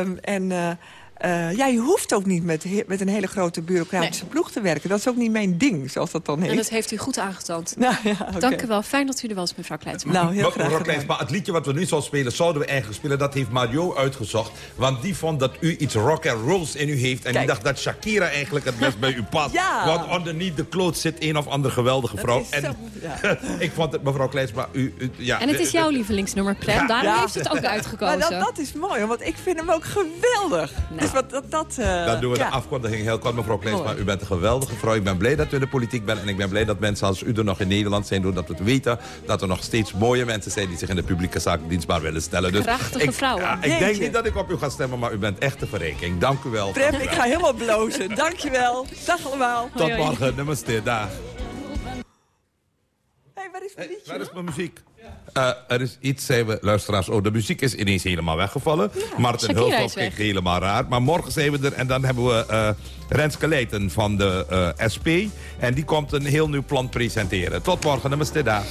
Uh, en... Uh, ja, je hoeft ook niet met, met een hele grote bureaucratische nee. ploeg te werken. Dat is ook niet mijn ding, zoals dat dan heet. En dat heeft u goed aangetoond. Nou, ja, okay. Dank u wel. Fijn dat u er was, mevrouw Kleinsma. Nou, heel graag mevrouw Kleinsma, het liedje wat we nu zouden spelen, zouden we eigenlijk spelen. Dat heeft Mario uitgezocht. Want die vond dat u iets rock and rolls in u heeft. En Kijk. die dacht dat Shakira eigenlijk het best bij u past. Ja. Want underneath the clothes zit een of andere geweldige vrouw. En zo, ja. ik vond het, mevrouw Kleinsma, u... u ja, en het is jouw lievelingsnummer, Prem. Ja. Daarom heeft het ook uitgekozen. Maar dat, dat, is mooi, want ik vind hem ook geweldig. Nou. Wat, dat... dat uh, dan doen we ja. de afkondiging heel kort. Mevrouw Kleesma, u bent een geweldige vrouw. Ik ben blij dat u in de politiek bent. En ik ben blij dat mensen als u er nog in Nederland zijn... doordat we het weten dat er nog steeds mooie mensen zijn... die zich in de publieke zaak dienstbaar willen stellen. Dus Krachtige ik, vrouwen. Ja, ik denk niet dat ik op u ga stemmen, maar u bent echt de verrekening. Dank u wel. Prem, ik ga helemaal blozen. Dank je wel. Dag allemaal. Tot hoi, morgen. Namaste. Dag. Hey, waar is mijn liedje? Hey, waar is mijn muziek? Uh, er is iets, zijn we luisteraars... Oh, de muziek is ineens helemaal weggevallen. Ja, Martin Hulshoff kijkt helemaal raar. Maar morgen zijn we er en dan hebben we uh, Renske Leijten van de uh, SP. En die komt een heel nieuw plan presenteren. Tot morgen, namaste dag.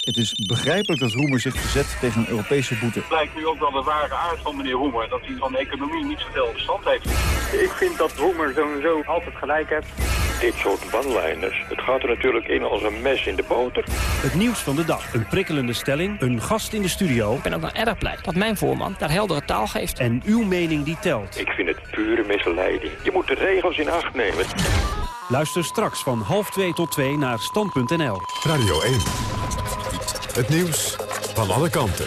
Het is begrijpelijk dat Roemer zich verzet tegen een Europese boete. Het blijkt nu ook wel de ware aard van meneer Roemer. Dat hij van de economie niet zoveel verstand heeft. Ik vind dat Roemer sowieso altijd gelijk heeft. Dit soort one-liners, het gaat er natuurlijk in als een mes in de boter. Het nieuws van de dag. Een prikkelende stelling. Een gast in de studio. Ik ben ook wel erg blij dat mijn voorman daar heldere taal geeft. En uw mening die telt. Ik vind het pure misleiding. Je moet de regels in acht nemen. Luister straks van half twee tot twee naar stand.nl. Radio 1. Het nieuws van alle kanten.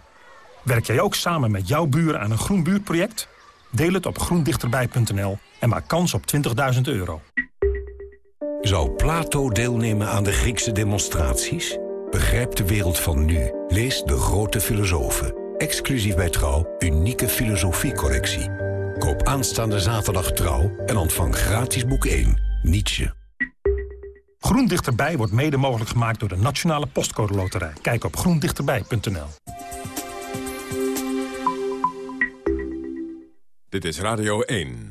Werk jij ook samen met jouw buren aan een groen buurtproject? Deel het op groendichterbij.nl en maak kans op 20.000 euro. Zou Plato deelnemen aan de Griekse demonstraties? Begrijp de wereld van nu. Lees De Grote Filosofen. Exclusief bij Trouw, unieke filosofiecollectie. Koop aanstaande zaterdag Trouw en ontvang gratis boek 1, Nietzsche. Groen Dichterbij wordt mede mogelijk gemaakt door de Nationale Postcode Loterij. Kijk op groendichterbij.nl. Dit is Radio 1.